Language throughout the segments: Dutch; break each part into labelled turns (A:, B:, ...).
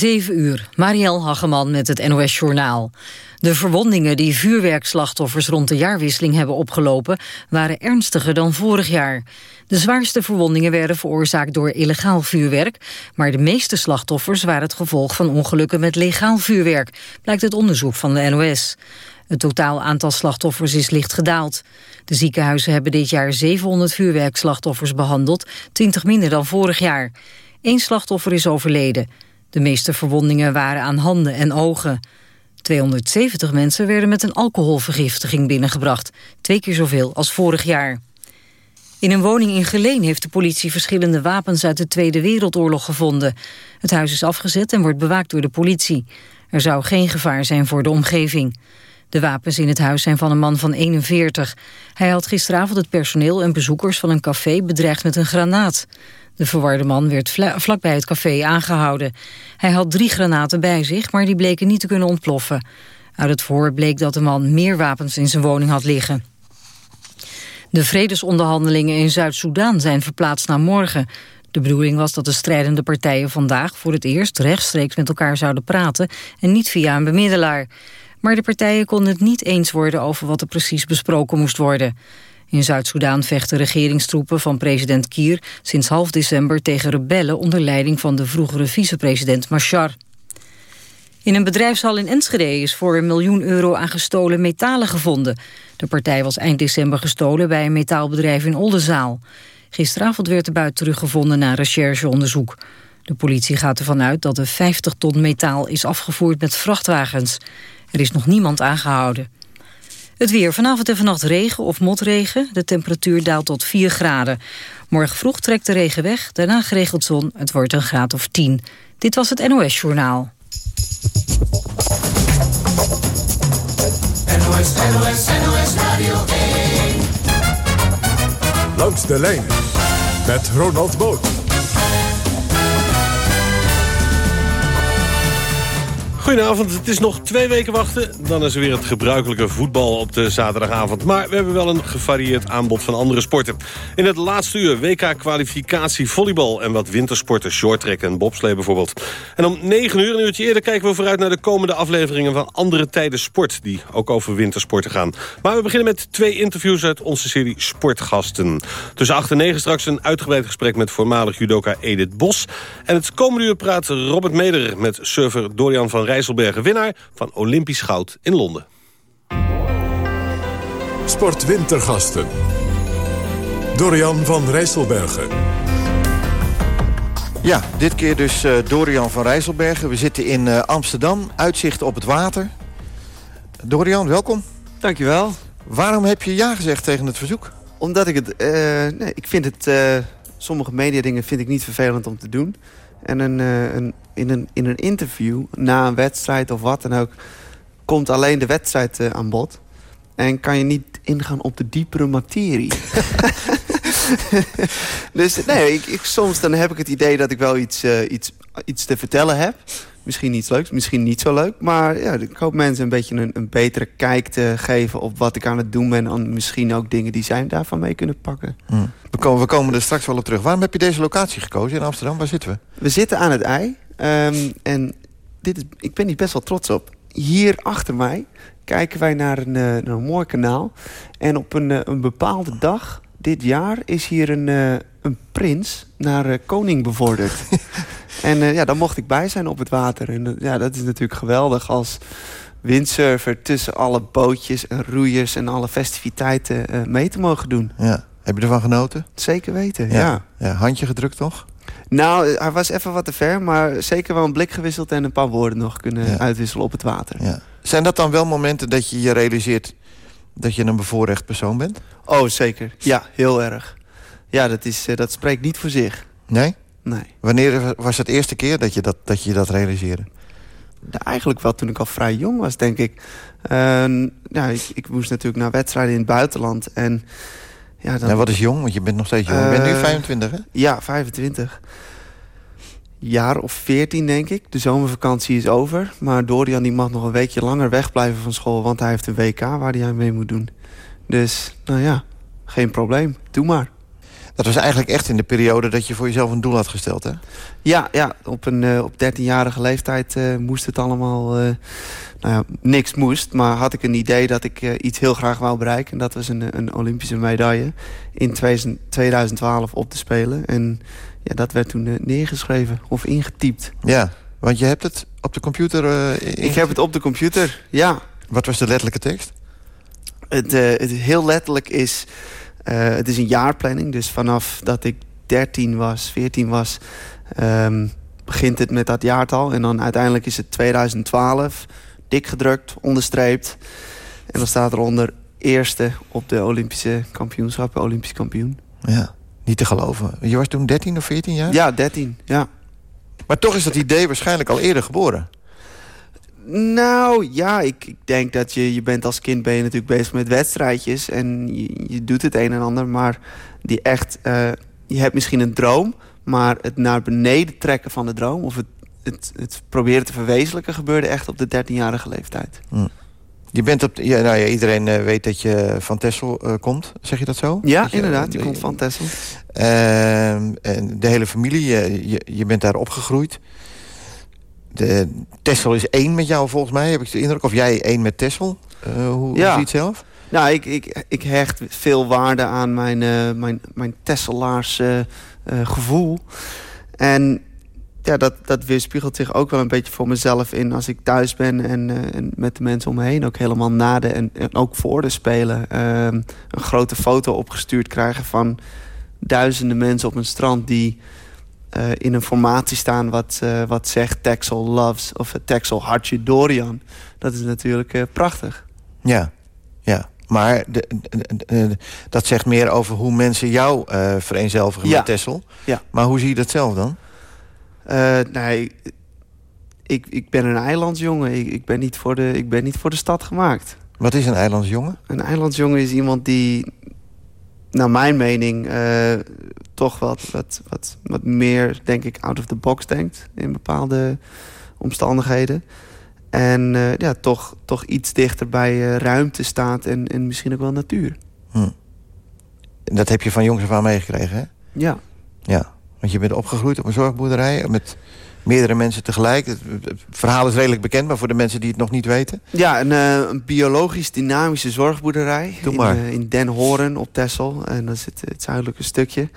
A: 7 uur, Marielle Hageman met het NOS Journaal. De verwondingen die vuurwerkslachtoffers rond de jaarwisseling hebben opgelopen... waren ernstiger dan vorig jaar. De zwaarste verwondingen werden veroorzaakt door illegaal vuurwerk... maar de meeste slachtoffers waren het gevolg van ongelukken met legaal vuurwerk... blijkt het onderzoek van de NOS. Het totaal aantal slachtoffers is licht gedaald. De ziekenhuizen hebben dit jaar 700 vuurwerkslachtoffers behandeld... 20 minder dan vorig jaar. Eén slachtoffer is overleden... De meeste verwondingen waren aan handen en ogen. 270 mensen werden met een alcoholvergiftiging binnengebracht. Twee keer zoveel als vorig jaar. In een woning in Geleen heeft de politie verschillende wapens uit de Tweede Wereldoorlog gevonden. Het huis is afgezet en wordt bewaakt door de politie. Er zou geen gevaar zijn voor de omgeving. De wapens in het huis zijn van een man van 41. Hij had gisteravond het personeel en bezoekers van een café bedreigd met een granaat. De verwarde man werd vlakbij het café aangehouden. Hij had drie granaten bij zich, maar die bleken niet te kunnen ontploffen. Uit het voor bleek dat de man meer wapens in zijn woning had liggen. De vredesonderhandelingen in Zuid-Soedan zijn verplaatst naar morgen. De bedoeling was dat de strijdende partijen vandaag voor het eerst rechtstreeks met elkaar zouden praten en niet via een bemiddelaar. Maar de partijen konden het niet eens worden over wat er precies besproken moest worden. In Zuid-Soedan vechten regeringstroepen van president Kier sinds half december tegen rebellen onder leiding van de vroegere vicepresident Machar. In een bedrijfshal in Enschede is voor een miljoen euro aan gestolen metalen gevonden. De partij was eind december gestolen bij een metaalbedrijf in Oldenzaal. Gisteravond werd de buit teruggevonden na rechercheonderzoek. De politie gaat ervan uit dat er 50 ton metaal is afgevoerd met vrachtwagens. Er is nog niemand aangehouden. Het weer. Vanavond en vannacht regen of motregen. De temperatuur daalt tot 4 graden. Morgen vroeg trekt de regen weg. Daarna geregeld zon. Het wordt een graad of 10. Dit was het NOS Journaal.
B: NOS, NOS, NOS Radio 1.
C: Langs de lijn. Met Ronald Boot.
D: Goedenavond, het is nog twee weken wachten. Dan is er weer het gebruikelijke voetbal op de zaterdagavond. Maar we hebben wel een gevarieerd aanbod van andere sporten. In het laatste uur WK-kwalificatie volleybal... en wat wintersporten, shorttrack en bobslee bijvoorbeeld. En om negen uur, een uurtje eerder, kijken we vooruit... naar de komende afleveringen van Andere Tijden Sport... die ook over wintersporten gaan. Maar we beginnen met twee interviews uit onze serie Sportgasten. Tussen 8 en 9 straks een uitgebreid gesprek... met voormalig judoka Edith Bos. En het komende uur praat Robert Meder met surfer Dorian van Rijsselbergen winnaar van Olympisch goud in Londen.
C: Sportwintergasten. Dorian van Rijsselbergen.
E: Ja, dit keer dus uh, Dorian van Rijsselbergen. We zitten in uh, Amsterdam, uitzicht op het water. Dorian, welkom.
F: Dankjewel.
E: Waarom heb je ja gezegd tegen het verzoek?
F: Omdat ik het... Uh, nee, ik vind het... sommige mediadingen vind ik niet vervelend om te doen. En een, een in een, in een interview, na een wedstrijd of wat dan ook... komt alleen de wedstrijd uh, aan bod. En kan je niet ingaan op de diepere materie. dus nee, soms dan heb ik het idee dat ik wel iets, uh, iets, iets te vertellen heb. Misschien iets leuks, misschien niet zo leuk. Maar ja, ik hoop mensen een beetje een, een betere kijk te geven... op wat ik aan het doen ben. En misschien ook dingen die zij daarvan mee kunnen pakken.
E: Hmm. We, komen, we komen er straks wel op terug. Waarom heb je deze locatie gekozen in Amsterdam? Waar zitten we?
F: We zitten aan het ei. Um, en dit is, ik ben hier best wel trots op. Hier achter mij kijken wij naar een, naar een mooi kanaal. En op een, uh, een bepaalde dag dit jaar is hier een, uh, een prins naar koning bevorderd. en ja, daar mocht ik bij zijn op het water. En ja, dat is natuurlijk geweldig als windsurfer... tussen alle bootjes en roeiers en alle festiviteiten mee te mogen doen.
E: Ja. Heb je ervan genoten?
F: Zeker weten, ja. ja.
E: ja handje gedrukt toch?
F: Nou, hij was even wat te ver, maar zeker wel een blik gewisseld... en een paar woorden nog kunnen uitwisselen op het water. Ja.
E: Zijn dat dan wel momenten dat je je realiseert... dat je een bevoorrecht persoon bent?
F: Oh, zeker. Ja, heel erg. Ja, dat, is, dat spreekt niet voor zich.
E: Nee?
F: Nee.
E: Wanneer was het eerste keer dat je dat, dat, je dat realiseerde?
F: eigenlijk wel toen ik al vrij jong was, denk ik. Uh, ja, ik, ik moest natuurlijk naar wedstrijden in het buitenland. En
E: ja, dan... wat is jong? Want je bent nog steeds jong. je bent nu 25, hè? Eh,
F: ja, 25. Jaar of 14, denk ik. De zomervakantie is over. Maar Dorian die mag nog een weekje langer wegblijven van school... want hij heeft een WK waar hij mee moet doen. Dus, nou ja, geen probleem. Doe maar.
E: Dat was eigenlijk echt in de periode dat je voor jezelf een doel had gesteld, hè?
F: Ja, ja op, een, eh, op 13-jarige leeftijd eh, moest het allemaal... eh, nou ja, niks moest, maar had ik een idee dat ik iets heel graag wou bereiken. En dat was een, een Olympische medaille in 2000 2012 op te spelen. En ja, dat werd toen neergeschreven of ingetypt.
E: Ja, want je hebt het op de computer...
F: Ik heb het op de computer, ja.
E: Wat was de letterlijke tekst?
F: Het, het heel letterlijk is... eh, het is een jaarplanning, dus vanaf dat ik 13 was, 14 was... ehm, begint het met dat jaartal. En dan uiteindelijk is het 2012, dik gedrukt, onderstreept. En dan staat eronder eerste op de Olympische kampioenschappen, Olympisch kampioen.
E: Ja, niet te geloven. Je was toen 13 of 14 jaar?
F: Ja, 13, ja.
E: Maar toch is dat idee waarschijnlijk al eerder geboren.
F: Nou, ja, ik, ik denk dat je, je bent als kind ben je natuurlijk bezig met wedstrijdjes. En je, je doet het een en ander. Maar die echt, eh, je hebt misschien een droom. Maar het naar beneden trekken van de droom... of het, het, het proberen te verwezenlijken... gebeurde echt op de 13-jarige leeftijd.
E: Je bent op... Ja, nou ja, iedereen eh, weet dat je van Texel eh, komt. Zeg je dat zo?
F: Ja,
E: Dat je-
F: inderdaad. Je komt van Texel.
E: Ehm, en de hele familie, je, je, je bent daar opgegroeid. De, Texel is één met jou volgens mij, heb ik de indruk. Of jij één met Texel. Eh, hoe,
F: Ja.
E: zie je het zelf?
F: Nou, ik, ik, ik hecht veel waarde aan mijn, eh mijn, mijn Tesselaars eh, gevoel. En ja, dat, dat weerspiegelt zich ook wel een beetje voor mezelf in als ik thuis ben en, en met de mensen om me heen. Ook helemaal na de en, en ook voor de Spelen. ehm, een grote foto opgestuurd krijgen van duizenden mensen op een strand die eh, in een formatie staan wat, eh, wat zegt Texel loves of Texel hartje Dorian. Dat is natuurlijk eh, prachtig.
E: Ja, ja. Maar de, de- de- de- dat zegt meer over hoe mensen jou eh vereenzelvigen
F: Ja.
E: met Texel.
F: Ja.
E: Maar hoe zie je dat zelf dan?
F: Eh, nee, ik, ik ben een eilandsjongen. Ik, ik, ben niet voor de, ik ben niet voor de stad gemaakt.
E: Wat is een eilandsjongen?
F: Een eilandsjongen is iemand die, naar mijn mening, eh, toch wat, wat, wat, wat meer, denk ik, out of the box denkt in bepaalde omstandigheden. En eh, ja, toch, toch iets dichter bij eh, ruimte staat en, en misschien ook wel natuur.
E: Dat heb je van jongs af aan meegekregen, hè?
F: Ja,
E: Ja. Want je bent opgegroeid op een zorgboerderij met meerdere mensen tegelijk. Het, verhaal is redelijk bekend, maar voor de mensen die het nog niet weten.
F: Ja, een, eh, een biologisch dynamische zorgboerderij.
E: Doe
F: in,
E: maar.
F: eh, in Den Horen op Texel. En dat is het, het zuidelijke stukje.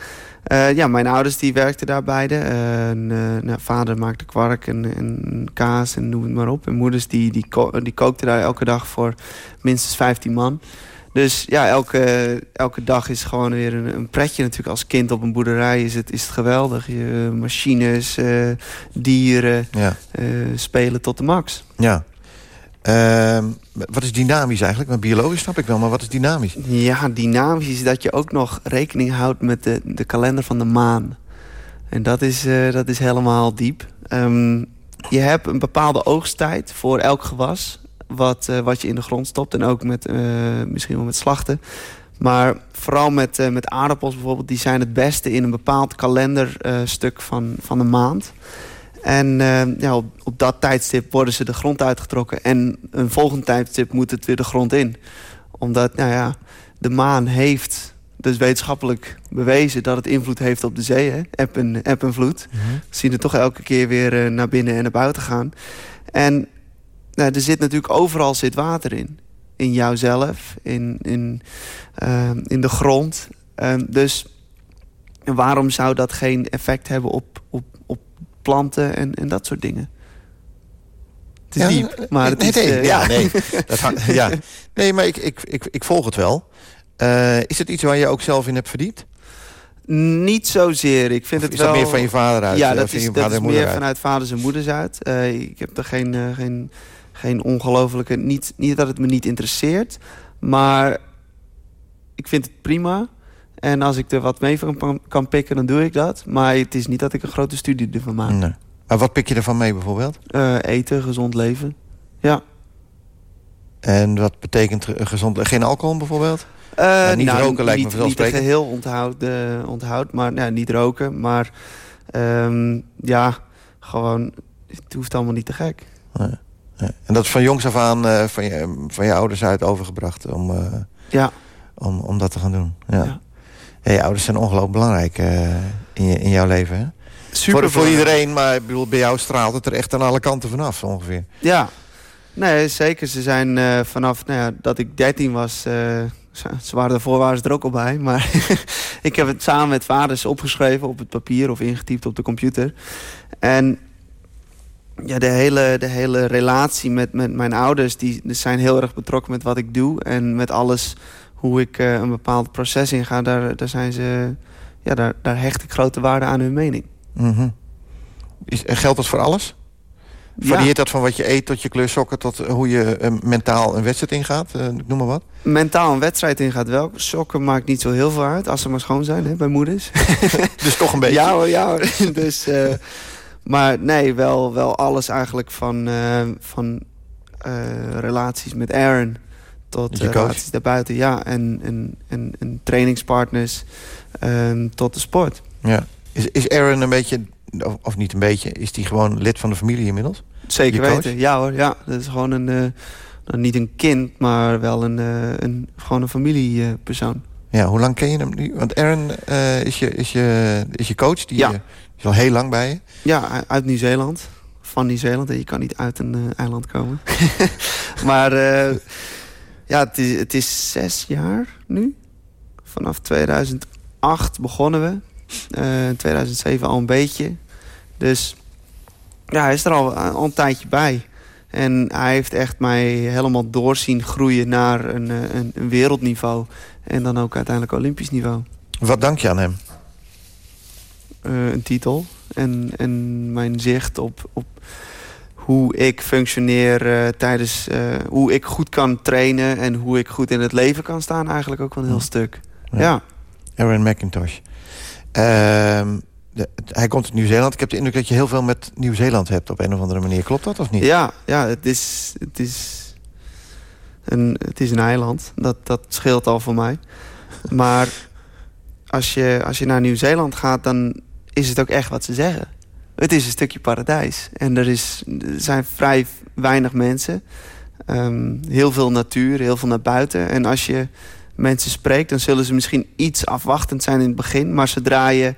F: Eh, ja, mijn ouders die werkten daar beide. En, nou, vader maakte kwark en, en kaas en noem het maar op. En moeders die, die, ko- die kookten daar elke dag voor minstens 15 man. Dus ja, elke, elke dag is gewoon weer een, een pretje natuurlijk. Als kind op een boerderij is het, is het geweldig. Je, machines, eh, dieren,
E: Ja.
F: eh, spelen tot de max.
E: ja. Ehm, wat is dynamisch eigenlijk? Want biologisch snap ik wel, maar wat is dynamisch?
F: Ja, dynamisch is dat je ook nog rekening houdt met de, de kalender van de maan. En dat is, eh, dat is helemaal diep. Ehm, je hebt een bepaalde oogsttijd voor elk gewas... wat, eh, wat je in de grond stopt. En ook met, eh, misschien wel met slachten. Maar vooral met, eh, met aardappels bijvoorbeeld... die zijn het beste in een bepaald kalenderstuk van, van de maand... En ja, op, op dat tijdstip worden ze de grond uitgetrokken. En een volgend tijdstip moet het weer de grond in. Omdat, nou ja, de maan heeft dus wetenschappelijk bewezen... dat het invloed heeft op de zee, hè? Eb en, eb en vloed. We zien er toch elke keer weer naar binnen en naar buiten gaan. En nou, er zit natuurlijk overal zit water in. In jouzelf, in, in, eh, in de grond. Eh, dus waarom zou dat geen effect hebben op, op, op planten en, en dat soort dingen? Het is
E: Ja,
F: diep, maar het
E: nee,
F: is...
E: nee,
F: eh,
E: ja, nee. Dat hangt- ja. nee, maar ik, ik, ik, ik volg het wel. Eh, is het iets waar je ook zelf in hebt verdiept?
F: Niet zozeer. Ik vind
E: Of
F: het
E: is
F: wel...
E: dat meer van je vader uit?
F: Ja,
E: eh,
F: dat is,
E: je
F: dat is meer
E: uit?
F: vanuit vaders en moeders uit. Eh, ik heb er geen, eh, geen, geen ongelofelijke... Niet, niet dat het me niet interesseert, maar ik vind het prima. En als ik er wat mee van kan, pikken, dan doe ik dat. Maar het is niet dat ik een grote studie ervan maak.
E: Nee. Maar wat pik je ervan mee bijvoorbeeld?
F: Eh, eten, gezond leven. Ja.
E: En wat betekent ge- gezond... Geen alcohol bijvoorbeeld?
F: Eh,
E: niet roken lijkt me
F: niet, niet
E: vanzelfsprekend.
F: een geheel onthoud, eh, onthoud maar nou, niet roken. Maar ehm, ja, gewoon, het hoeft allemaal niet te gek.
E: Nee. En dat is van jongs af aan eh, van, je, van je ouders uit overgebracht om, eh,
F: Ja.
E: om, om dat te gaan doen. Ja. Je ouders zijn ongelooflijk belangrijk eh, in, je, in jouw leven, hè?
F: Super
E: voor, voor iedereen, maar bedoel, bij jou straalt het er echt aan alle kanten vanaf, ongeveer.
F: Ja, nee, zeker. Ze zijn vanaf nou ja, dat ik 13 was... eh, ze ze waren daarvoor waren ze er ook al bij. Maar ik heb het samen met vaders opgeschreven op het papier... of ingetypt op de computer. En ja, de hele, de hele relatie met, met mijn ouders... Die, zijn heel erg betrokken met wat ik doe. En met alles hoe ik eh, een bepaald proces inga... Daar, daar, zijn ze, ja, daar, daar hecht ik grote waarde aan hun mening.
E: Mhm. Is, geldt dat voor alles?
F: Ja.
E: Varieert dat van wat je eet tot je kleur sokken... tot eh, hoe je eh, mentaal een wedstrijd ingaat? Ik noem maar wat.
F: mentaal een wedstrijd in gaat wel. Sokken maakt niet zo heel veel uit, als ze maar schoon zijn hè, bij moeders.
E: Dus toch een beetje.
F: ja hoor, ja hoor. dus, maar nee, wel, wel alles eigenlijk van, eh, van eh, relaties met Aaron... tot
E: je
F: relaties daarbuiten, ja. En, en, en, en trainingspartners ehm, tot de sport.
E: Ja. Is, is Aaron een beetje, of, of niet een beetje... is die gewoon lid van de familie inmiddels?
F: Zeker
E: Je
F: weten, ja hoor. Ja, dat is gewoon een... eh, nou, niet een kind, maar wel een, een, gewoon een familiepersoon.
E: Ja, hoe lang ken je hem nu? Want Aaron is, je, is, je, is je coach. Die
F: Ja.
E: eh, is al heel lang bij je.
F: Ja, uit Nieuw-Zeeland. Van Nieuw-Zeeland. En je kan niet uit een eh, eiland komen. maar eh, ja, het is, het is zes jaar nu. Vanaf 2008 begonnen we. Eh, in 2007 al een beetje. Dus ja, hij is er al, al een tijdje bij. En hij heeft echt mij helemaal doorzien groeien naar een, eh, een, een wereldniveau. En dan ook uiteindelijk Olympisch niveau.
E: Wat dank je aan hem?
F: Eh, een titel. En, en mijn zicht op, op hoe ik functioneer eh, tijdens... eh, hoe ik goed kan trainen en hoe ik goed in het leven kan staan. Eigenlijk ook wel een heel stuk.
E: Ja.
F: Ja.
E: Aaron McIntosh. Ehm, de- hij komt uit Nieuw-Zeeland. Ik heb de indruk dat je heel veel met Nieuw-Zeeland hebt op een of andere manier. Klopt dat of niet?
F: Ja, ja, het is, het is, een, het is een eiland. Dat, dat scheelt al voor mij. Maar als je, als je naar Nieuw-Zeeland gaat, dan is het ook echt wat ze zeggen. Het is een stukje paradijs. En er, is, er zijn vrij weinig mensen. Ehm, heel veel natuur, heel veel naar buiten. En als je mensen spreekt, dan zullen ze misschien iets afwachtend zijn in het begin. Maar zodra je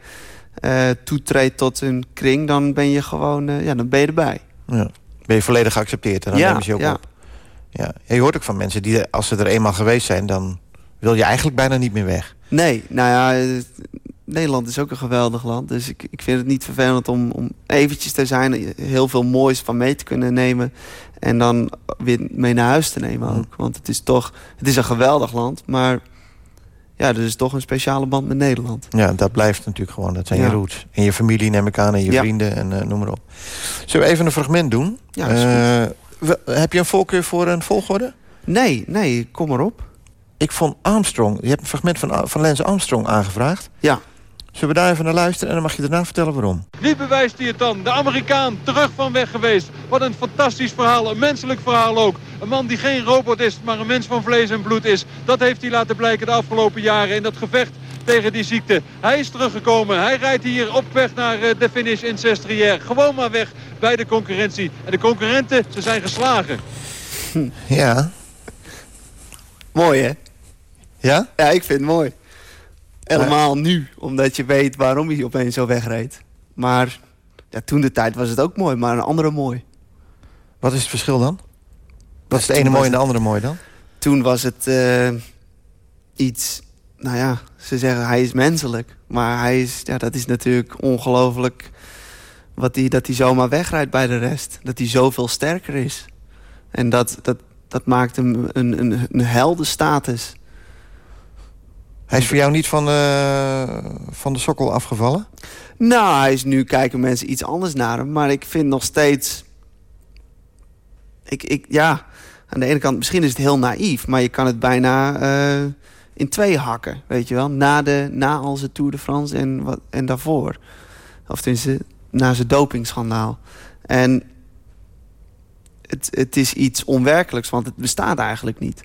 F: eh, toetreedt tot een kring, dan ben je gewoon eh, ja, dan ben je erbij.
E: Ja. Ben je volledig geaccepteerd en dan
F: Ja,
E: nemen ze je ook
F: ja.
E: op. Ja. Je hoort ook van mensen die, als ze er eenmaal geweest zijn... dan wil je eigenlijk bijna niet meer weg.
F: Nee, nou ja, eh, Nederland is ook een geweldig land. Dus ik, ik vind het niet vervelend om, om eventjes te zijn. Heel veel moois van mee te kunnen nemen. En dan weer mee naar huis te nemen ook. Want het is toch, het is een geweldig land. Maar ja, er is toch een speciale band met Nederland.
E: Ja, dat blijft natuurlijk gewoon. Dat zijn
F: Ja.
E: je roots. En je familie neem ik aan en je
F: Ja.
E: vrienden en eh, noem maar op. Zullen we even een fragment doen?
F: Ja.
E: Eh, heb je een voorkeur voor een volgorde?
F: Nee, nee, kom maar op.
E: Ik vond Armstrong... Je hebt een fragment van, van Lance Armstrong aangevraagd.
F: Ja.
E: Zullen we daar even naar luisteren en dan mag je daarna vertellen waarom?
G: Wie bewijst hij het dan? De Amerikaan, terug van weg geweest. Wat een fantastisch verhaal, een menselijk verhaal ook. Een man die geen robot is, maar een mens van vlees en bloed is. Dat heeft hij laten blijken de afgelopen jaren in dat gevecht tegen die ziekte. Hij is teruggekomen. Hij rijdt hier op weg naar eh, de finish in Sestriere. Gewoon maar weg bij de concurrentie. En de concurrenten, ze zijn geslagen.
E: Ja.
F: Mooi, hè?
E: Ja?
F: Ja, ik vind het mooi. Helemaal nu, omdat je weet waarom hij opeens zo wegreed. Maar ja, toen de tijd was het ook mooi, maar een andere mooi.
E: Wat is het verschil dan? Wat is de
F: toen
E: ene mooi en de
F: het-
E: andere mooi dan?
F: Toen was het eh, iets... Nou ja, ze zeggen hij is menselijk. Maar hij is, ja, dat is natuurlijk ongelooflijk... Wat die, dat hij zomaar wegrijdt bij de rest. Dat hij zoveel sterker is. En dat, dat, dat maakt hem een, een, een heldenstatus.
E: Hij is voor jou niet van, eh, van de sokkel afgevallen?
F: Nou, hij is nu kijken mensen iets anders naar hem. Maar ik vind nog steeds... Ik, ik, ja, aan de ene kant, misschien is het heel naïef... maar je kan het bijna eh, in twee hakken, weet je wel. Na, de, na al zijn Tour de France en, wat, en daarvoor. Of tenminste, na zijn dopingschandaal. En het, het is iets onwerkelijks, want het bestaat eigenlijk niet.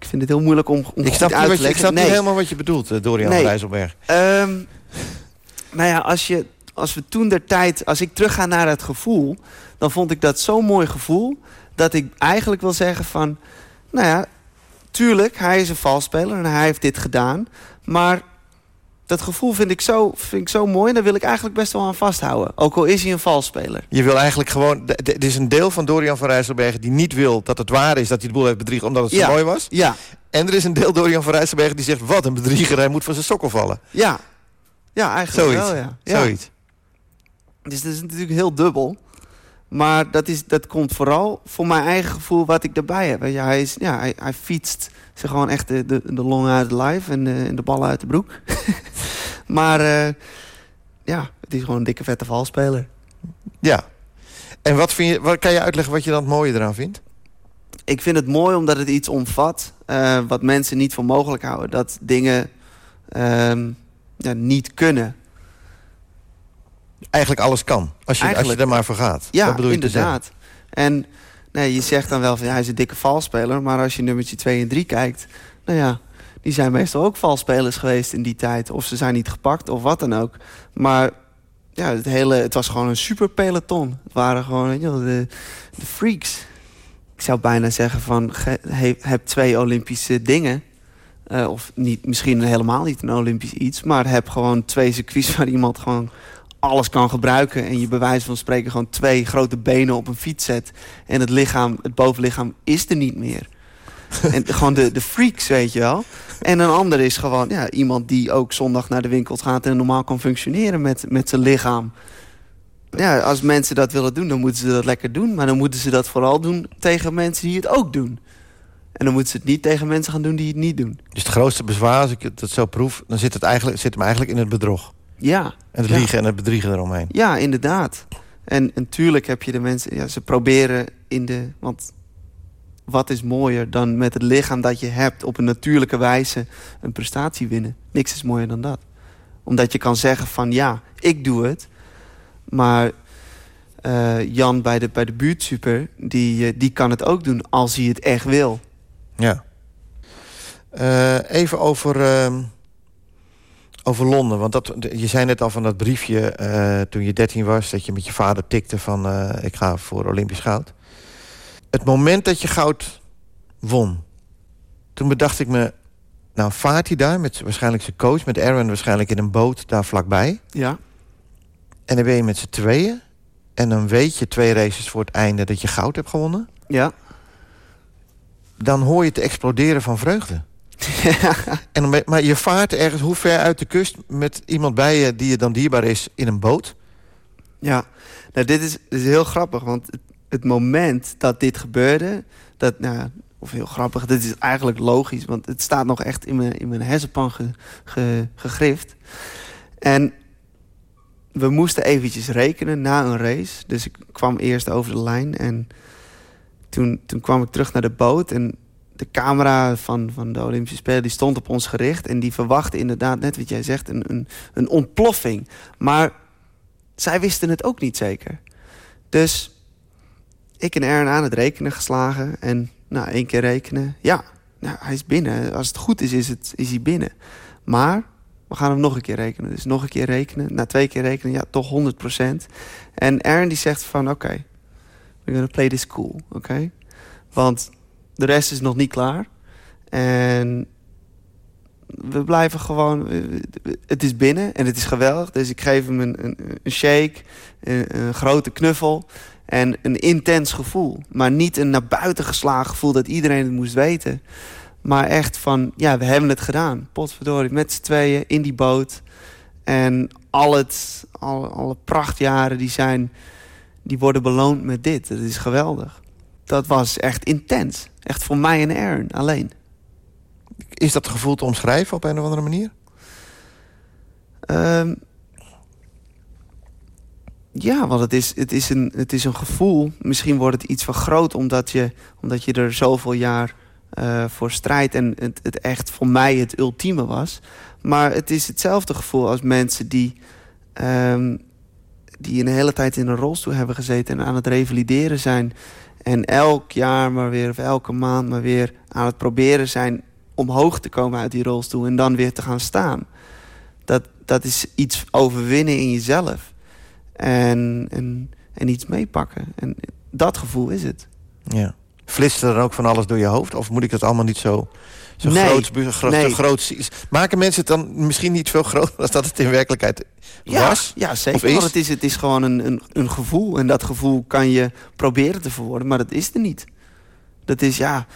F: Ik vind het heel moeilijk om, om
E: Ik snap,
F: uit te
E: je, ik
F: leggen.
E: snap niet helemaal wat je bedoelt, eh, Dorian
F: Nee.
E: Rijsselberg.
F: Ehm, nou ja, als, je, als we toen der tijd... Als ik terugga naar het gevoel... dan vond ik dat zo'n mooi gevoel... dat ik eigenlijk wil zeggen van... Nou ja, tuurlijk, hij is een valspeler en hij heeft dit gedaan. Maar dat gevoel vind ik, zo, vind ik zo mooi en daar wil ik eigenlijk best wel aan vasthouden. Ook al is hij een valspeler.
E: Je wil eigenlijk gewoon... Er is een deel van Dorian van Rijsselbergen die niet wil dat het waar is... dat hij de boel heeft bedriegen omdat het
F: Ja.
E: zo mooi was.
F: Ja,
E: En er is een deel Dorian van Rijsselbergen die zegt... wat een bedrieger, hij moet van zijn sokkel vallen.
F: ja. Ja, eigenlijk
E: Zoiets.
F: wel, ja. ja.
E: Zoiets.
F: Dus dat is natuurlijk heel dubbel. Maar dat, is, dat komt vooral voor mijn eigen gevoel wat ik erbij heb. Weet je, hij, is, ja, hij, hij fietst ze gewoon echt de, de, de longen uit de lijf en de, en de ballen uit de broek. maar eh, ja, het is gewoon een dikke vette valspeler.
E: Ja. En wat, vind je, wat kan je uitleggen wat je dan het mooie eraan vindt?
F: Ik vind het mooi omdat het iets omvat eh, wat mensen niet voor mogelijk houden. Dat dingen ehm, ja, niet kunnen.
E: Eigenlijk alles kan. Als je, als je er maar voor gaat.
F: Ja,
E: dat bedoel
F: inderdaad. En nee, je zegt dan wel van ja, hij is een dikke valspeler. Maar als je nummertje 2 en 3 kijkt, nou ja, die zijn meestal ook valspelers geweest in die tijd. Of ze zijn niet gepakt of wat dan ook. Maar ja, het, hele, het was gewoon een super peloton. Het waren gewoon je de, de freaks. Ik zou bijna zeggen van ge- he- heb twee Olympische dingen. Eh, of niet, misschien helemaal niet een Olympisch iets. Maar heb gewoon twee circuits waar iemand gewoon alles kan gebruiken. En je bij wijze van spreken gewoon twee grote benen op een fiets zet. En het lichaam, het bovenlichaam is er niet meer. en gewoon de, de freaks, weet je wel. En een ander is gewoon ja, iemand die ook zondag naar de winkel gaat... en normaal kan functioneren met, met zijn lichaam. Ja, als mensen dat willen doen, dan moeten ze dat lekker doen. Maar dan moeten ze dat vooral doen tegen mensen die het ook doen. En dan moeten ze het niet tegen mensen gaan doen die het niet doen.
E: Dus het grootste bezwaar, als ik het zo proef... dan zit het eigenlijk, zit hem eigenlijk in het bedrog.
F: Ja,
E: En het
F: Ja.
E: liegen en het bedriegen eromheen.
F: Ja, inderdaad. En natuurlijk heb je de mensen... Ja, ze proberen in de... Want wat is mooier dan met het lichaam dat je hebt... op een natuurlijke wijze een prestatie winnen? Niks is mooier dan dat. Omdat je kan zeggen van ja, ik doe het. Maar eh, Jan bij de, bij de buurtsuper... Die, eh, die kan het ook doen als hij het echt wil.
E: Ja. Eh, even over, ehm, over Londen. Want dat, je zei net al van dat briefje eh, toen je 13 was... dat je met je vader tikte van eh, ik ga voor Olympisch goud. Het moment dat je goud won... toen bedacht ik me... nou vaart hij daar met waarschijnlijk zijn coach... met Aaron waarschijnlijk in een boot daar vlakbij...
F: Ja,
E: en dan ben je met z'n tweeën... en dan weet je twee races voor het einde dat je goud hebt gewonnen...
F: ja.
E: dan hoor je het exploderen van vreugde. En maar je vaart ergens hoe ver uit de kust... met iemand bij je die je dan dierbaar is in een boot.
F: Ja, nou, dit, is, dit is heel grappig, want het, het moment dat dit gebeurde, dat, nou, of heel grappig, dit is eigenlijk logisch, want het staat nog echt in mijn, in mijn hersenpan ge, ge- gegrift. En we moesten eventjes rekenen na een race, dus ik kwam eerst over de lijn en toen, toen kwam ik terug naar de boot en de camera van, van de Olympische Spelen die stond op ons gericht en die verwachtte inderdaad, net wat jij zegt, een, een, een ontploffing. Maar zij wisten het ook niet zeker. Dus ik en Aaron aan het rekenen geslagen. En nou, één keer rekenen. Ja, nou, hij is binnen. Als het goed is, is, het, is hij binnen. Maar we gaan hem nog een keer rekenen. Dus nog een keer rekenen. Na twee keer rekenen, ja, toch 100%. En Aaron die zegt van, oké, we're gonna play this cool, oké? Want de rest is nog niet klaar. En we blijven gewoon... Het is binnen en het is geweldig. Dus ik geef hem een, een, shake, een, een grote knuffel... en een intens gevoel. Maar niet een naar buiten geslagen gevoel dat iedereen het moest weten. Maar echt van, ja, we hebben het gedaan. Potverdorie, met z'n tweeën in die boot. En al het, alle, alle prachtjaren die zijn... die worden beloond met dit. Dat is geweldig. Dat was echt intens. Echt voor mij en Aaron alleen.
E: Is dat gevoel te omschrijven op een of andere manier?
F: Ehm, ja, want het is, het, is een, het is een gevoel. Misschien wordt het iets van groot omdat je, omdat je er zoveel jaar eh, voor strijdt. En het, het echt voor mij het ultieme was. Maar het is hetzelfde gevoel als mensen die, ehm, die een hele tijd in een rolstoel hebben gezeten en aan het revalideren zijn. En elk jaar maar weer, of elke maand maar weer aan het proberen zijn omhoog te komen uit die rolstoel en dan weer te gaan staan. Dat, dat is iets overwinnen in jezelf. En, en, en iets meepakken. En dat gevoel is het.
E: Ja. flitst er dan ook van alles door je hoofd? Of moet ik dat allemaal niet zo, zo
F: Nee.
E: groot,
F: Nee.
E: groot? Maken mensen het dan misschien niet veel groter... als dat het in werkelijkheid
F: Ja,
E: was?
F: ja zeker.
E: is?
F: Want het is, het is gewoon een, een, een gevoel. En dat gevoel kan je proberen te verwoorden, maar dat is er niet. Dat is, ja,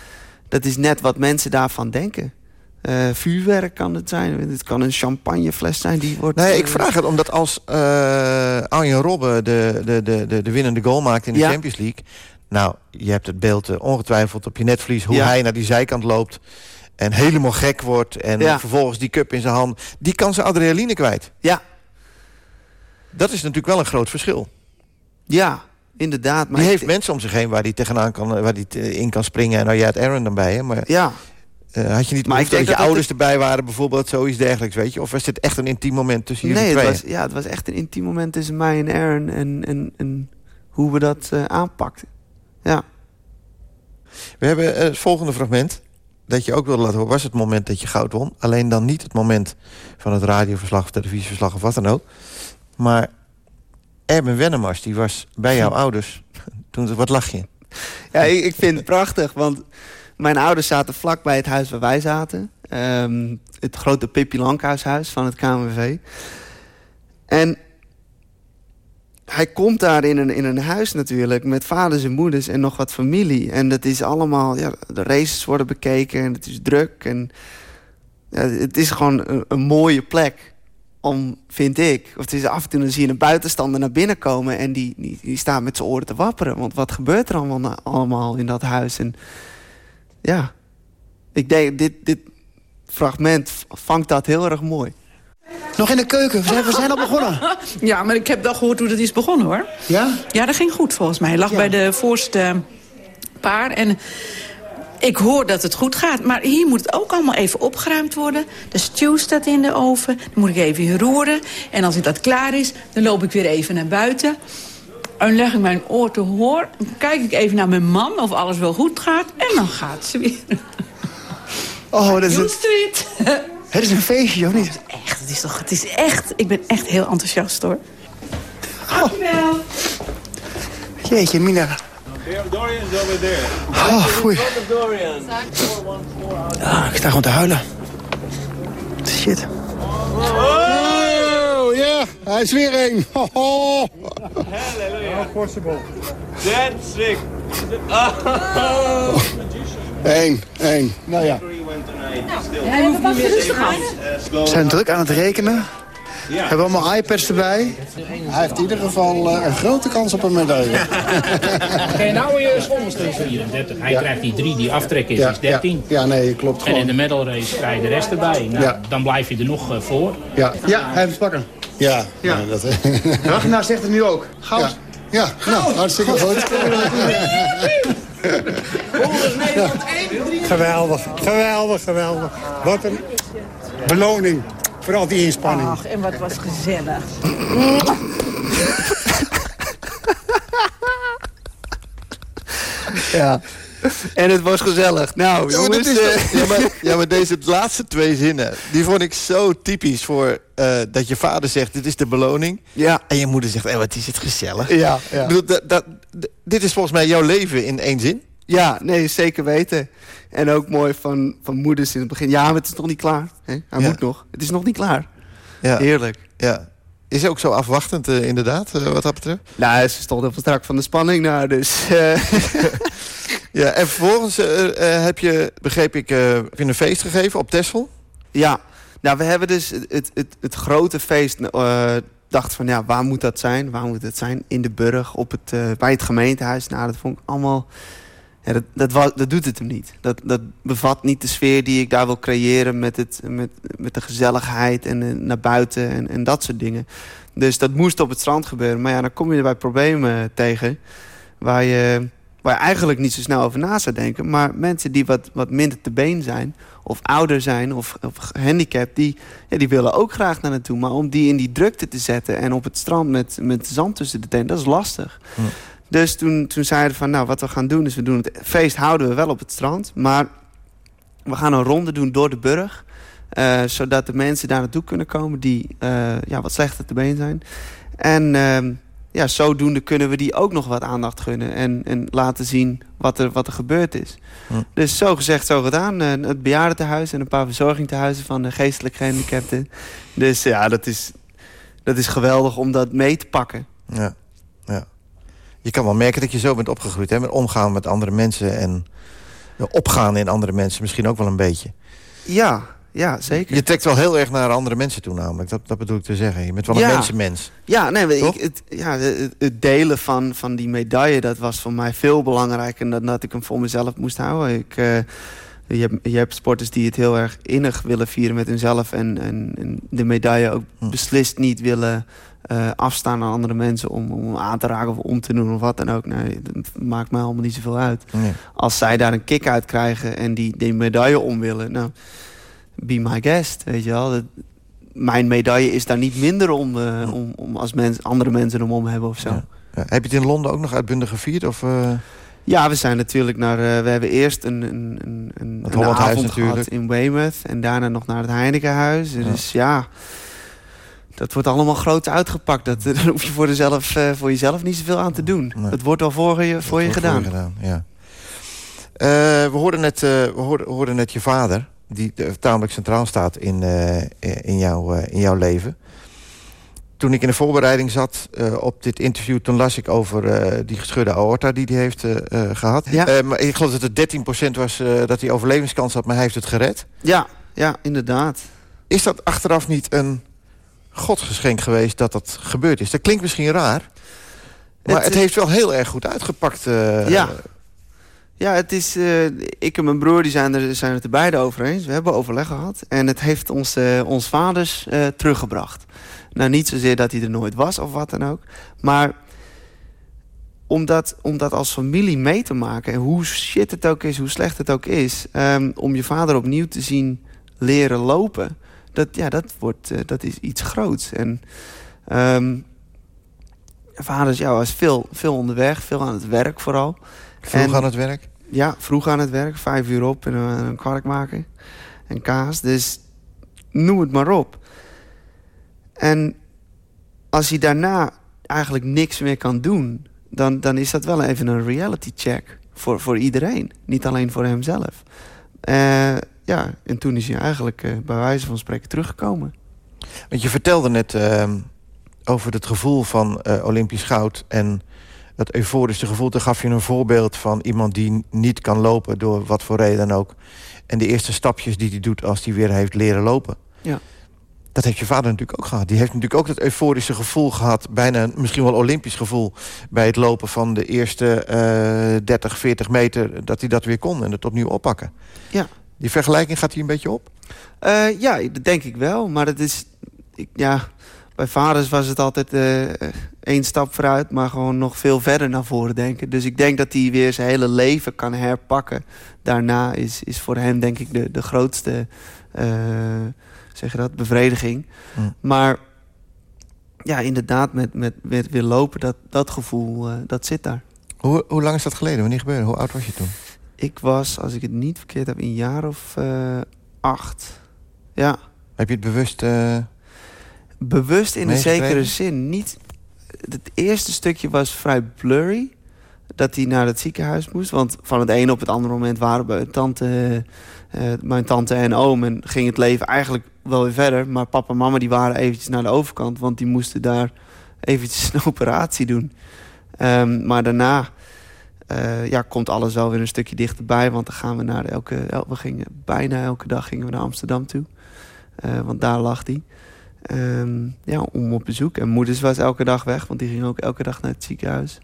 F: dat is net wat mensen daarvan denken. Eh, vuurwerk kan het zijn. Het kan een champagnefles zijn die wordt...
E: Nee,
F: eh,
E: ik vraag het omdat als eh Arjen Robben de, de, de, de, de winnende goal maakt in de
F: Ja.
E: Champions League... nou, je hebt het beeld eh, ongetwijfeld op je netvlies... hoe
F: Ja.
E: hij naar die zijkant loopt en helemaal gek wordt... en
F: Ja.
E: vervolgens die cup in zijn hand... die kan zijn adrenaline kwijt.
F: Ja,
E: Dat is natuurlijk wel een groot verschil.
F: ja, inderdaad. Maar
E: die heeft mensen om zich heen waar die tegenaan kan, waar die eh, in kan springen. En nou, jij had Aaron dan bij je, maar
F: Ja,
E: eh, had je niet
F: Maar ik
E: dat
F: denk
E: je
F: dat
E: ouders
F: het-
E: erbij waren bijvoorbeeld, zoiets dergelijks, weet je? Of was dit echt een intiem moment tussen jullie
F: nee, het was, ja, het was echt een intiem moment tussen mij en Aaron. En, en, en hoe we dat eh, aanpakten. Ja.
E: We hebben eh, het volgende fragment. Dat je ook wilde laten horen, was het moment dat je goud won. Alleen dan niet het moment van het radioverslag of televisieverslag of wat dan ook. Maar Erben Wennemars, die was bij jouw ouders. Toen, wat lach je?
F: Ja, ik, ik vind het prachtig, want mijn ouders zaten vlak bij het huis waar wij zaten. Ehm, het grote Pippi Lankhuishuis van het KNVV. En hij komt daar in een, in een huis natuurlijk met vaders en moeders en nog wat familie. En dat is allemaal, ja, de races worden bekeken en het is druk. En ja, het is gewoon een, mooie plek om, vind ik... Of het is af en toe dan zie je een buitenstander naar binnen komen... en die, die, staat met zijn oren te wapperen. Want wat gebeurt er allemaal, allemaal in dat huis? En ja, ik denk, dit, dit fragment vangt dat heel erg mooi.
H: Nog in de keuken. We zijn, we zijn al begonnen.
I: Ja, maar ik heb wel gehoord hoe dat is begonnen, hoor.
H: Ja?
I: Ja, dat ging goed volgens mij. Hij lag
H: Ja.
I: bij de voorste paar en ik hoor dat het goed gaat. Maar hier moet het ook allemaal even opgeruimd worden. De stew staat in de oven. Dan moet ik even in roeren. En als dat klaar is, dan loop ik weer even naar buiten. En leg ik mijn oor te hoor. Dan kijk ik even naar mijn man of alles wel goed gaat. En dan gaat ze weer.
H: Oh, dat is, het,
I: Street.
H: het is een feestje, of niet?
I: Echt, het is toch, het is echt, ik ben echt heel enthousiast hoor. Dankjewel.
H: Jeetje, Mina.
B: Dorian's over there.
H: Oh, foei. Ah, ik sta gewoon te huilen. Shit.
J: Oh, ja, hij is weer één. Ho, ho.
B: Dead sick.
J: Eén, één. Nou ja.
H: We zijn druk aan het rekenen. We hebben allemaal iPads erbij.
J: Hij heeft in ieder geval eh, een grote kans op een medaille.
K: Oké, nou je schommelsteen 34. Hij krijgt die drie, die aftrek is, is 13.
J: Ja, ja, nee, klopt
K: En in
J: gewoon.
K: de medal race krijg je de rest erbij. Nou,
J: Ja.
K: Dan blijf je er nog eh, voor.
J: Ja,
H: Ja, hij heeft het pakken.
J: ja,
H: Ja.
J: ja. dat,
H: Ragnar zegt het nu ook. Goud.
J: ja. ja nou, hartstikke goed. Geweldig, geweldig, geweldig. Wat een beloning voor al die inspanning.
I: Ach, en wat was gezellig.
F: Ja. En het was gezellig. Nou,
E: Ja, maar,
F: jongens.
E: dit is
F: eh,
E: ja, maar, ja, maar deze laatste twee zinnen... die vond ik zo typisch voor eh, dat je vader zegt... dit is de beloning.
F: ja,
E: En je moeder zegt, eh, wat is het gezellig.
F: ja,
E: Ik
F: ja.
E: bedoel, dat, dat, dit is volgens mij jouw leven in één zin.
F: Ja, nee, zeker weten. En ook mooi van, van moeders in het begin. Ja, maar het is nog niet klaar. Hè? Hij
E: Ja.
F: moet nog. Het is nog niet klaar.
E: Ja,
F: Heerlijk.
E: ja. Is ook zo afwachtend, eh, inderdaad, eh, wat dat betreft.
F: Nou, ze stond even strak van de spanning naar, dus... eh,
E: Ja, en vervolgens heb je, begreep ik, heb je een feest gegeven op Texel.
F: ja, nou, we hebben dus het, het, het, het grote feest... dacht van, ja, waar moet dat zijn? Waar moet het zijn? In de Burg, op het, bij het gemeentehuis. Nou, dat vond ik allemaal... Ja, dat, dat, dat doet het hem niet. Dat, dat bevat niet de sfeer die ik daar wil creëren... met, het, met, met de gezelligheid en naar buiten en, en dat soort dingen. Dus dat moest op het strand gebeuren. Maar ja, dan kom je er bij problemen tegen... waar je, waar je eigenlijk niet zo snel over na zou denken. Maar mensen die wat, wat minder te been zijn... of ouder zijn of, of gehandicapt... Die, ja, die willen ook graag naar naartoe. Maar om die in die drukte te zetten... en op het strand met, met zand tussen de tenen... dat is lastig.
E: Hm.
F: Dus toen, toen zeiden we van, nou, wat we gaan doen is... we doen het feest houden we wel op het strand... maar we gaan een ronde doen door de burg... eh, zodat de mensen daar naartoe kunnen komen... die eh, ja, wat slechter te been zijn. En ehm, ja, zodoende kunnen we die ook nog wat aandacht gunnen. En, en laten zien wat er, wat er gebeurd is.
E: Hm.
F: Dus zo gezegd, zo gedaan. Eh, het bejaardentehuis en een paar verzorgingstehuizen van de geestelijk gehandicapten. Dus ja, dat is, dat is geweldig om dat mee te pakken.
E: Ja. Je kan wel merken dat je zo bent opgegroeid. Hè? Met omgaan met andere mensen en ja, opgaan in andere mensen. Misschien ook wel een beetje.
F: Ja, ja, zeker.
E: Je trekt wel heel erg naar andere mensen toe namelijk. Dat, dat bedoel ik te zeggen. Je bent wel een mensenmens.
F: Ja, nee, ik, het, ja, het, delen van, van die medaille... dat was voor mij veel belangrijker dan dat ik hem voor mezelf moest houden. Ik, eh, je, hebt, je hebt sporters die het heel erg innig willen vieren met hunzelf... en, en, en de medaille ook
E: Hm.
F: beslist niet willen eh, afstaan aan andere mensen... Om, om aan te raken of om te doen of wat dan ook. Nee, dat maakt mij allemaal niet zoveel uit.
E: Nee.
F: Als zij daar een kick uit krijgen en die, die medaille om willen... nou, be my guest, weet je wel. Dat, mijn medaille is daar niet minder om, eh, om, om als mens, andere mensen hem om hebben of zo.
E: Ja.
F: Ja,
E: Ja. Heb je het in Londen ook nog uitbundig gevierd? Of, eh,
F: we zijn natuurlijk naar... we hebben eerst een, een, een, een, avond
E: natuurlijk.
F: gehad in Weymouth... en daarna nog naar het Heinekenhuis. Dus ja, dat wordt allemaal groot uitgepakt. Dat, daar hoef je voor, jezelf, eh, voor jezelf niet zoveel aan te doen.
E: Nee.
F: Het wordt al voor je, voor je
E: wordt
F: gedaan.
E: ja. Eh, we, hoorden net, eh, we hoorden, hoorden net je vader, die tamelijk centraal staat in, in, jouw, in jouw leven. Toen ik in de voorbereiding zat op dit interview... toen las ik over die gescheurde aorta die hij heeft eh, eh, gehad.
F: Ja.
E: Maar ik geloof dat het 13% was dat hij overlevingskans had... maar hij heeft het gered.
F: Ja, ja, inderdaad.
E: Is dat achteraf niet een godsgeschenk geweest dat dat gebeurd is? Dat klinkt misschien raar... maar
F: Het,
E: het, heeft wel heel erg goed uitgepakt. eh,
F: Ja. Ja, het is, eh, ik en mijn broer die zijn, er, zijn het er beide over eens. We hebben overleg gehad. En het heeft ons, eh, ons vaders teruggebracht. Nou, niet zozeer dat hij er nooit was of wat dan ook. Maar om dat, om dat als familie mee te maken... en hoe shit het ook is, hoe slecht het ook is... ehm, om je vader opnieuw te zien leren lopen... dat, ja, dat, wordt, eh, dat is iets groots. En ehm, vaders, ja, was veel, veel onderweg, veel aan het werk vooral...
E: Vroeg
F: En-
E: aan het werk?
F: ja, vroeg aan het werk. Vijf uur op en een, een kwark maken. En kaas. Dus noem het maar op. En als hij daarna eigenlijk niks meer kan doen... dan, dan is dat wel even een reality check voor, voor iedereen. Niet alleen voor hemzelf. Eh, ja, en toen is hij eigenlijk eh, bij wijze van spreken teruggekomen.
E: Want je vertelde net ehm, over het gevoel van eh, Olympisch goud... en dat euforische gevoel. Toen gaf je een voorbeeld van iemand die niet kan lopen... door wat voor reden dan ook. En de eerste stapjes die hij doet als hij weer heeft leren lopen.
F: Ja.
E: Dat heeft je vader natuurlijk ook gehad. Die heeft natuurlijk ook dat euforische gevoel gehad... bijna misschien wel Olympisch gevoel... bij het lopen van de eerste eh 30, 40 meter... dat hij dat weer kon en het opnieuw oppakken.
F: Ja.
E: Die vergelijking gaat hier een beetje op?
F: Eh, ja, dat denk ik wel. Maar het is... Ik, ja, bij vaders was het altijd eh, één stap vooruit... maar gewoon nog veel verder naar voren denken. Dus ik denk dat hij weer zijn hele leven kan herpakken. Daarna is, is voor hem denk ik de, de grootste... eh, zeg je dat? Bevrediging.
E: Mm.
F: Maar ja, inderdaad, met, met, met weer lopen, dat, dat gevoel, dat zit daar.
E: Hoe, hoe lang is dat geleden? Wanneer gebeurde? Hoe oud was je toen?
F: Ik was, als ik het niet verkeerd heb, een jaar of eh, acht. Ja.
E: Heb je het bewust... eh,
F: Bewust in een zekere zin. Niet, het eerste stukje was vrij blurry. Dat hij naar het ziekenhuis moest. Want van het ene op het andere moment waren mijn tante, eh, mijn tante en oom. En ging het leven eigenlijk wel weer verder. Maar papa en mama die waren eventjes naar de overkant. Want die moesten daar eventjes een operatie doen. Ehm, maar daarna eh, ja, komt alles wel weer een stukje dichterbij. Want dan gaan we naar elke... el- We gingen bijna elke dag gingen we naar Amsterdam toe. Eh, want daar lag hij. Ehm, ja, om op bezoek. En moeders was elke dag weg, want die ging ook elke dag naar het ziekenhuis.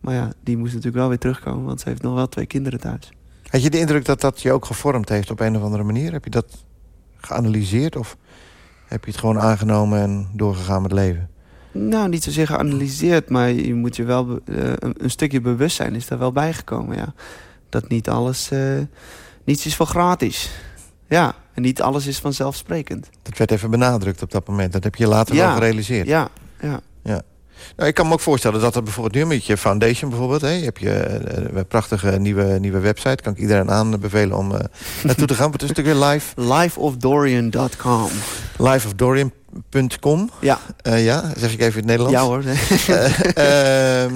F: Maar ja, die moest natuurlijk wel weer terugkomen, want ze heeft nog wel twee kinderen thuis.
E: Had je de indruk dat dat je ook gevormd heeft op een of andere manier? Heb je dat geanalyseerd of heb je het gewoon aangenomen en doorgegaan met leven?
F: Nou, niet zozeer geanalyseerd, maar je moet je wel eh, een, een stukje bewustzijn is daar wel bijgekomen, ja. Dat niet alles, eh, niets is voor gratis. Ja, en niet alles is vanzelfsprekend.
E: Dat werd even benadrukt op dat moment. Dat heb je later
F: Ja,
E: wel gerealiseerd.
F: Ja, ja.
E: Ja. Nou, ik kan me ook voorstellen dat er bijvoorbeeld nu met je foundation bijvoorbeeld... Hè, je hebt je eh, een prachtige nieuwe, nieuwe website. Kan ik iedereen aanbevelen om naartoe te gaan. Is het ook weer live?
F: Lifeofdorian.com
E: Liveofdorian.com
F: Ja.
E: Uh, ja, zeg ik even in het Nederlands.
F: Ja hoor.
E: uh,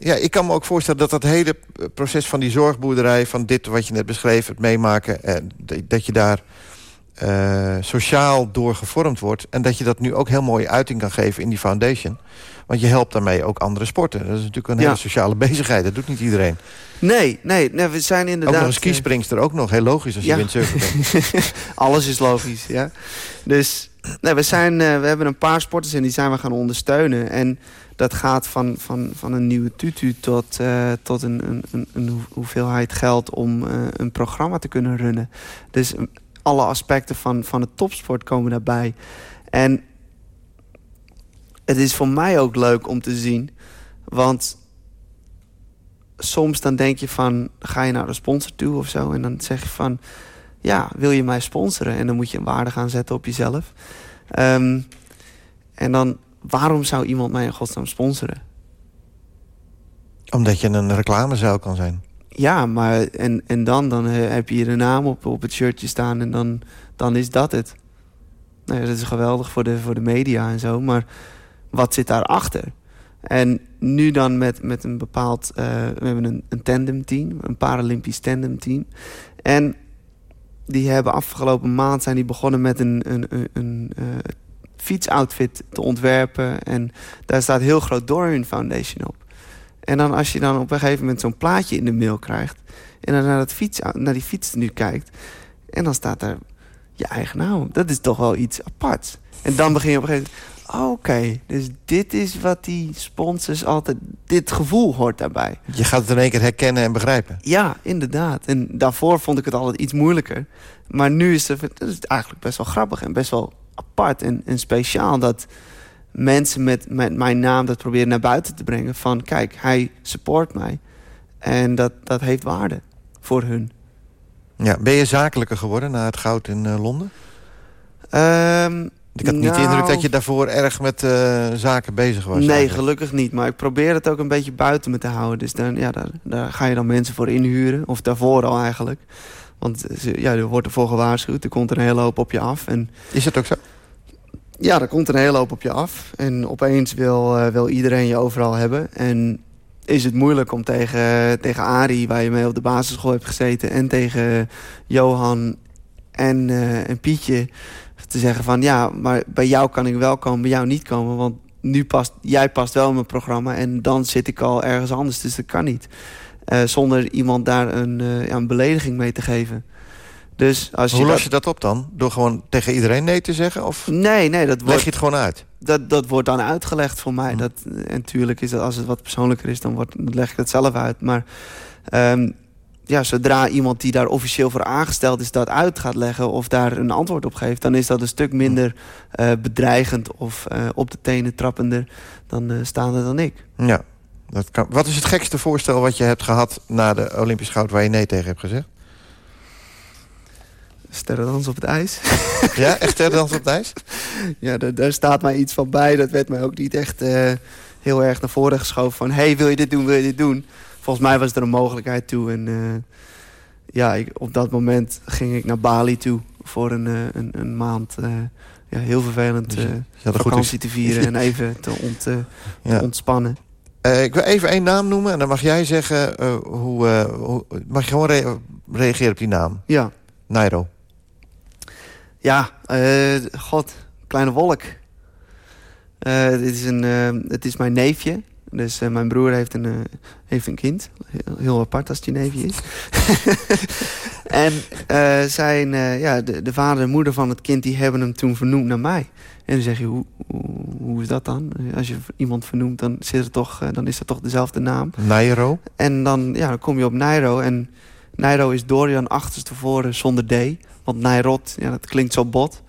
E: ja, ik kan me ook voorstellen dat dat hele proces van die zorgboerderij... van dit wat je net beschreef, het meemaken... dat je daar sociaal door gevormd wordt... en dat je dat nu ook heel mooi uiting kan geven in die foundation... Want je helpt daarmee ook andere sporten. Dat is natuurlijk een hele sociale bezigheid. Dat doet niet iedereen.
F: Nee, nee, nee we zijn inderdaad...
E: Ook nog een skispringster, ook nog. Heel logisch als je bent.
F: Alles is logisch, ja. Dus nee, we, zijn, uh, we hebben een paar sporters en die zijn we gaan ondersteunen. En dat gaat van, van, van een nieuwe tutu tot, uh, tot een, een, een, hoeveelheid geld om uh, een programma te kunnen runnen. Dus alle aspecten van, van het topsport komen daarbij. En het is voor mij ook leuk om te zien. Want soms dan denk je van, ga je naar de sponsor toe of zo? En dan zeg je van, ja, wil je mij sponsoren? En dan moet je een waarde gaan zetten op jezelf. Um, en dan, waarom zou iemand mij in godsnaam sponsoren?
E: Omdat je een reclamezuil kan zijn.
F: Ja, maar en, en dan, dan heb je je naam op, op het shirtje staan en dan, dan is dat het. Nou ja, dat is geweldig voor de, voor de media en zo, maar wat zit daarachter? En nu dan met, met een bepaald... Uh, we hebben een, een tandemteam, een Paralympisch tandemteam. En die hebben afgelopen maand zijn die begonnen met een, een, een, uh, fietsoutfit te ontwerpen. En daar staat heel groot Dorian Foundation op. En dan als je dan op een gegeven moment zo'n plaatje in de mail krijgt... en dan naar, dat fiets, naar die fiets nu kijkt... en dan staat daar je eigen naam Dat is toch wel iets apart. En dan begin je op een gegeven moment... Oké, dus dit is wat die sponsors altijd... Dit gevoel hoort daarbij.
E: Je gaat het in één keer herkennen en begrijpen.
F: Ja, inderdaad. En daarvoor vond ik het altijd iets moeilijker. Maar nu is het, is eigenlijk best wel grappig en best wel apart en, en speciaal... dat mensen met, met mijn naam dat proberen naar buiten te brengen. Van kijk, hij support mij. En dat, dat heeft waarde voor hun.
E: Ja, ben je zakelijker geworden na het goud in uh, Londen?
F: Um,
E: ik had niet de indruk dat nou. je daarvoor erg met uh, zaken bezig was.
F: Nee, eigenlijk. gelukkig niet. Maar ik probeer het ook een beetje buiten me te houden. Dus dan, ja, daar, daar ga je dan mensen voor inhuren. Of daarvoor al eigenlijk. Want ja, er wordt ervoor gewaarschuwd. Er komt een hele hoop op je af. En,
E: Is dat ook zo?
F: Ja, er komt een hele hoop op je af. En opeens wil, uh, wil iedereen je overal hebben. En is het moeilijk om tegen, tegen Arie, waar je mee op de basisschool hebt gezeten... en tegen Johan en, uh, en Pietje te zeggen van... ja, maar bij jou kan ik wel komen, bij jou niet komen. Want nu past, jij past wel in mijn programma en dan zit ik al ergens anders. Dus dat kan niet. Uh, zonder iemand daar een, uh, ja, een belediging mee te geven. Dus als
E: Hoe
F: je
E: los
F: dat...
E: je dat op dan? Door gewoon tegen iedereen nee te zeggen? Of
F: nee, nee. Dat
E: leg
F: wordt...
E: je het gewoon uit?
F: Dat, dat wordt dan uitgelegd voor mij. Dat, en natuurlijk is dat als het wat persoonlijker is, dan, wordt, leg ik het zelf uit. Maar um, ja, zodra iemand die daar officieel voor aangesteld is... dat uit gaat leggen of daar een antwoord op geeft... dan is dat een stuk minder uh, bedreigend of uh, op de tenen trappender... dan uh, staande dan ik.
E: Ja, dat kan. Wat is het gekste voorstel wat je hebt gehad... na de Olympisch goud waar je nee tegen hebt gezegd?
F: Sterrendans op het ijs.
E: Ja, echt sterrendans op het ijs?
F: Ja, daar, daar, staat mij iets van bij. Dat werd mij ook niet echt heel erg naar voren geschoven. Van, hey, wil je dit doen, wil je dit doen? Volgens mij was er een mogelijkheid toe. En uh, ja, ik, op dat moment ging ik naar Bali toe voor een, uh, een, een, maand. Uh, ja, heel vervelend
E: dus
F: vakantie te vieren en even te, ont, te ja. ontspannen.
E: ik wil even één naam noemen en dan mag jij zeggen hoe, hoe... Mag je gewoon re reageren op die naam?
F: Ja.
E: Nairo.
F: Ja, god, kleine wolk. dit is een, het is mijn neefje. Dus uh, mijn broer heeft een, uh, heeft een kind. Heel, heel, apart als het je neefje is. en uh, zijn, ja, de, de, vader en moeder van het kind... die hebben hem toen vernoemd naar mij. En dan zeg je, hoe, hoe, hoe is dat dan? Als je iemand vernoemt, dan, zit er toch, dan is dat toch dezelfde naam.
E: Nairo?
F: En dan, ja, dan kom je op Nairo. En Nairo is Dorian achterstevoren zonder D. Want Nairot, ja, dat klinkt zo bot.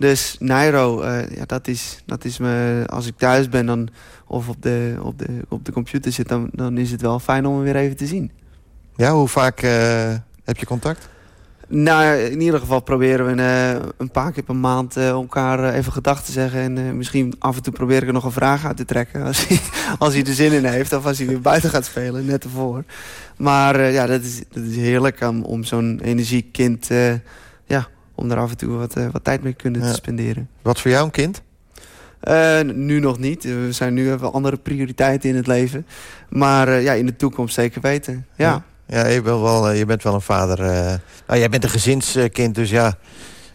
F: Dus Nairo, ja, dat is, dat is me... Als ik thuis ben, dan of op de, op de, op de computer zit... Dan, dan is het wel fijn om hem weer even te zien.
E: Ja, hoe vaak uh, heb je contact?
F: Nou, in ieder geval proberen we uh, een paar keer per maand uh, elkaar even gedachten te zeggen. En misschien af en toe probeer ik er nog een vraag uit te trekken. Als hij, als hij er zin in heeft of als hij weer buiten gaat spelen, net ervoor. Maar ja, dat is, dat is heerlijk om, om zo'n energiek kind ja, om er af en toe wat, eh, wat tijd mee kunnen te spenderen.
E: Wat voor jou een kind?
F: Eh, nu nog niet. We zijn nu even andere prioriteiten in het leven. Maar eh, ja, in de toekomst zeker weten. Ja.
E: Ja, je, bent wel, eh, je bent wel een vader. eh. nou, jij bent een gezinskind, dus ja.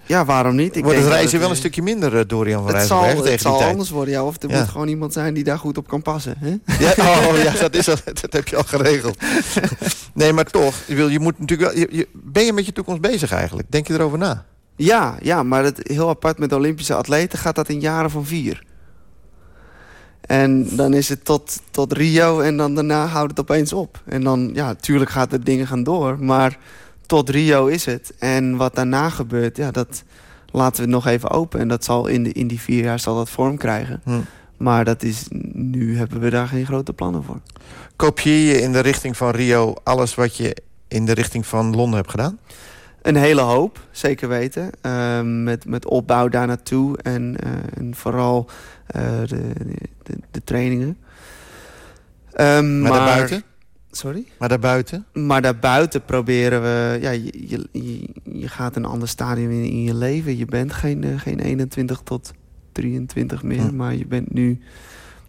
F: Ja, waarom niet? Ik
E: Wordt het reizen wel
F: eh,
E: een stukje minder, eh, Dorian van
F: Het zal,
E: Rijsselberg,
F: het zal anders worden, ja. Of er
E: Ja.
F: moet gewoon iemand zijn die daar goed op kan passen. Hè?
E: Ja, oh ja, dat, is al, dat heb je al geregeld. Nee, maar toch, je, wil, je moet natuurlijk wel, je, je- ben je met je toekomst bezig eigenlijk? Denk je erover na?
F: Ja, ja, maar het, heel apart met de Olympische atleten gaat dat in jaren van vier. En dan is het tot, tot Rio en dan daarna houdt het opeens op. En dan, ja, natuurlijk gaat de dingen gaan door. Maar tot Rio is het. En wat daarna gebeurt, ja, dat laten we nog even open. En dat zal in, de, in die vier jaar zal dat vorm krijgen.
E: Hm.
F: Maar dat is, nu hebben we daar geen grote plannen voor.
E: Kopieer je in de richting van Rio alles wat je in de richting van Londen hebt gedaan?
F: Een hele hoop, zeker weten. Ehm, met, met opbouw daar naartoe en, eh, en vooral eh, de, de, de trainingen. Ehm,
E: Maar daarbuiten?
F: Sorry?
E: Maar daarbuiten?
F: Maar daarbuiten proberen we... Ja, je, je, je, gaat een ander stadium in, in je leven. Je bent geen, eh, geen 21 tot 23 meer.
E: Hm.
F: Maar je bent nu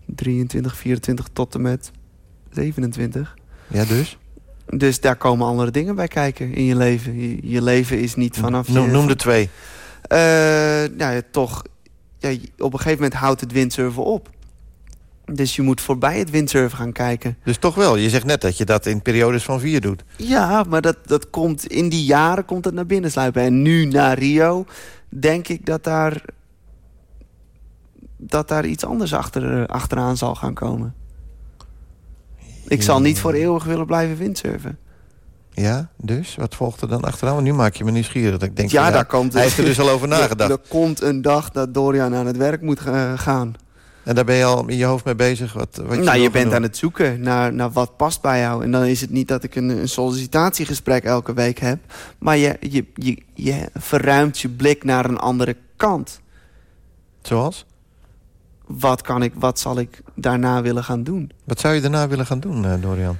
F: 23, 24 tot en met 27.
E: Ja, dus?
F: Dus daar komen andere dingen bij kijken in je leven. Je, je leven is niet vanaf...
E: Noem,
F: je,
E: noem de twee.
F: eh, nou ja, toch, ja, op een gegeven moment houdt het windsurfen op. Dus je moet voorbij het windsurfen gaan kijken.
E: Dus toch wel, je zegt net dat je dat in periodes van vier doet.
F: Ja, maar dat, dat komt in die jaren komt het naar binnen sluipen. En nu naar Rio denk ik dat daar, dat daar iets anders achter, eh, achteraan zal gaan komen. Ik zal niet voor eeuwig willen blijven windsurfen.
E: Ja, dus? Wat volgt er dan achteraan? Want nu maak je me nieuwsgierig. Dat ik denk
F: ja, daar komt
E: Hij heeft er dus al over nagedacht.
F: Er, er komt een dag dat Dorian aan het werk moet gaan.
E: En daar ben je al in je hoofd mee bezig? Wat, wat je
F: nou, je bent
E: doen?
F: aan het zoeken naar, naar wat past bij jou. En dan is het niet dat ik een, een sollicitatiegesprek elke week heb. Maar je, je, je, je verruimt je blik naar een andere kant.
E: Zoals?
F: Wat, kan ik, wat zal ik daarna willen gaan doen?
E: Wat zou je daarna willen gaan doen, eh, Dorian?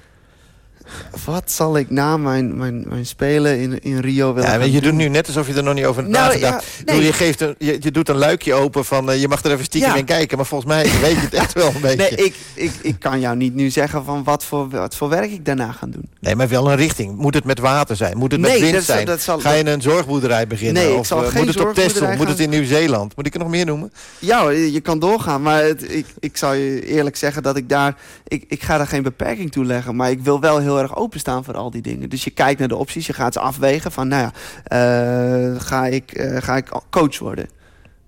F: Wat zal ik na mijn, mijn, mijn spelen in, in Rio willen
E: Ja, je
F: doen?
E: doet nu net alsof je er nog niet over hebt
F: Nou,
E: nagedacht.
F: ja, nee.
E: je, geeft een, je, je doet een luikje open van... eh, je mag er even stiekem
F: Ja.
E: in kijken. Maar volgens mij weet je het echt wel een beetje.
F: Nee, ik, ik, ik kan jou niet nu zeggen van wat voor, wat voor werk ik daarna ga doen.
E: Nee, maar wel een richting. Moet het met water zijn? Moet het met wind
F: dat
E: zijn?
F: dat zal-
E: Ga je een zorgboerderij beginnen?
F: Nee,
E: of
F: zal
E: eh,
F: geen
E: moet het op
F: zorgboerderij
E: Moet het in Nieuw-Zeeland? Moet ik er nog meer noemen?
F: Ja, je kan doorgaan, maar het, ik, ik zal je eerlijk zeggen dat ik daar... Ik, ik ga daar geen beperking toe leggen, maar ik wil wel heel erg openstaan voor al die dingen. Dus je kijkt naar de opties, je gaat ze afwegen van, nou ja, eh, ga, ik, eh, ga ik coach worden?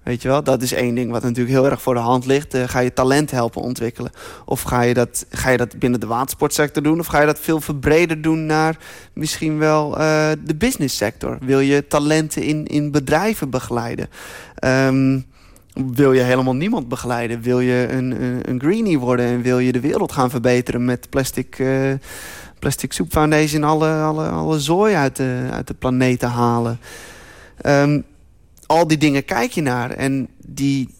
F: Weet je wel, dat is één ding wat natuurlijk heel erg voor de hand ligt. Eh, ga je talent helpen ontwikkelen? Of ga je, dat, ga je dat binnen de watersportsector doen? Of ga je dat veel verbreder doen naar misschien wel de businesssector? Wil je talenten in, in bedrijven begeleiden? Ehm, wil je helemaal niemand begeleiden? Wil je een, een, een greenie worden? En wil je de wereld gaan verbeteren met plastic, plastic Soup Foundation... alle, alle, alle zooi uit de, uit de planeet te halen? Ehm, al die dingen kijk je naar. En die,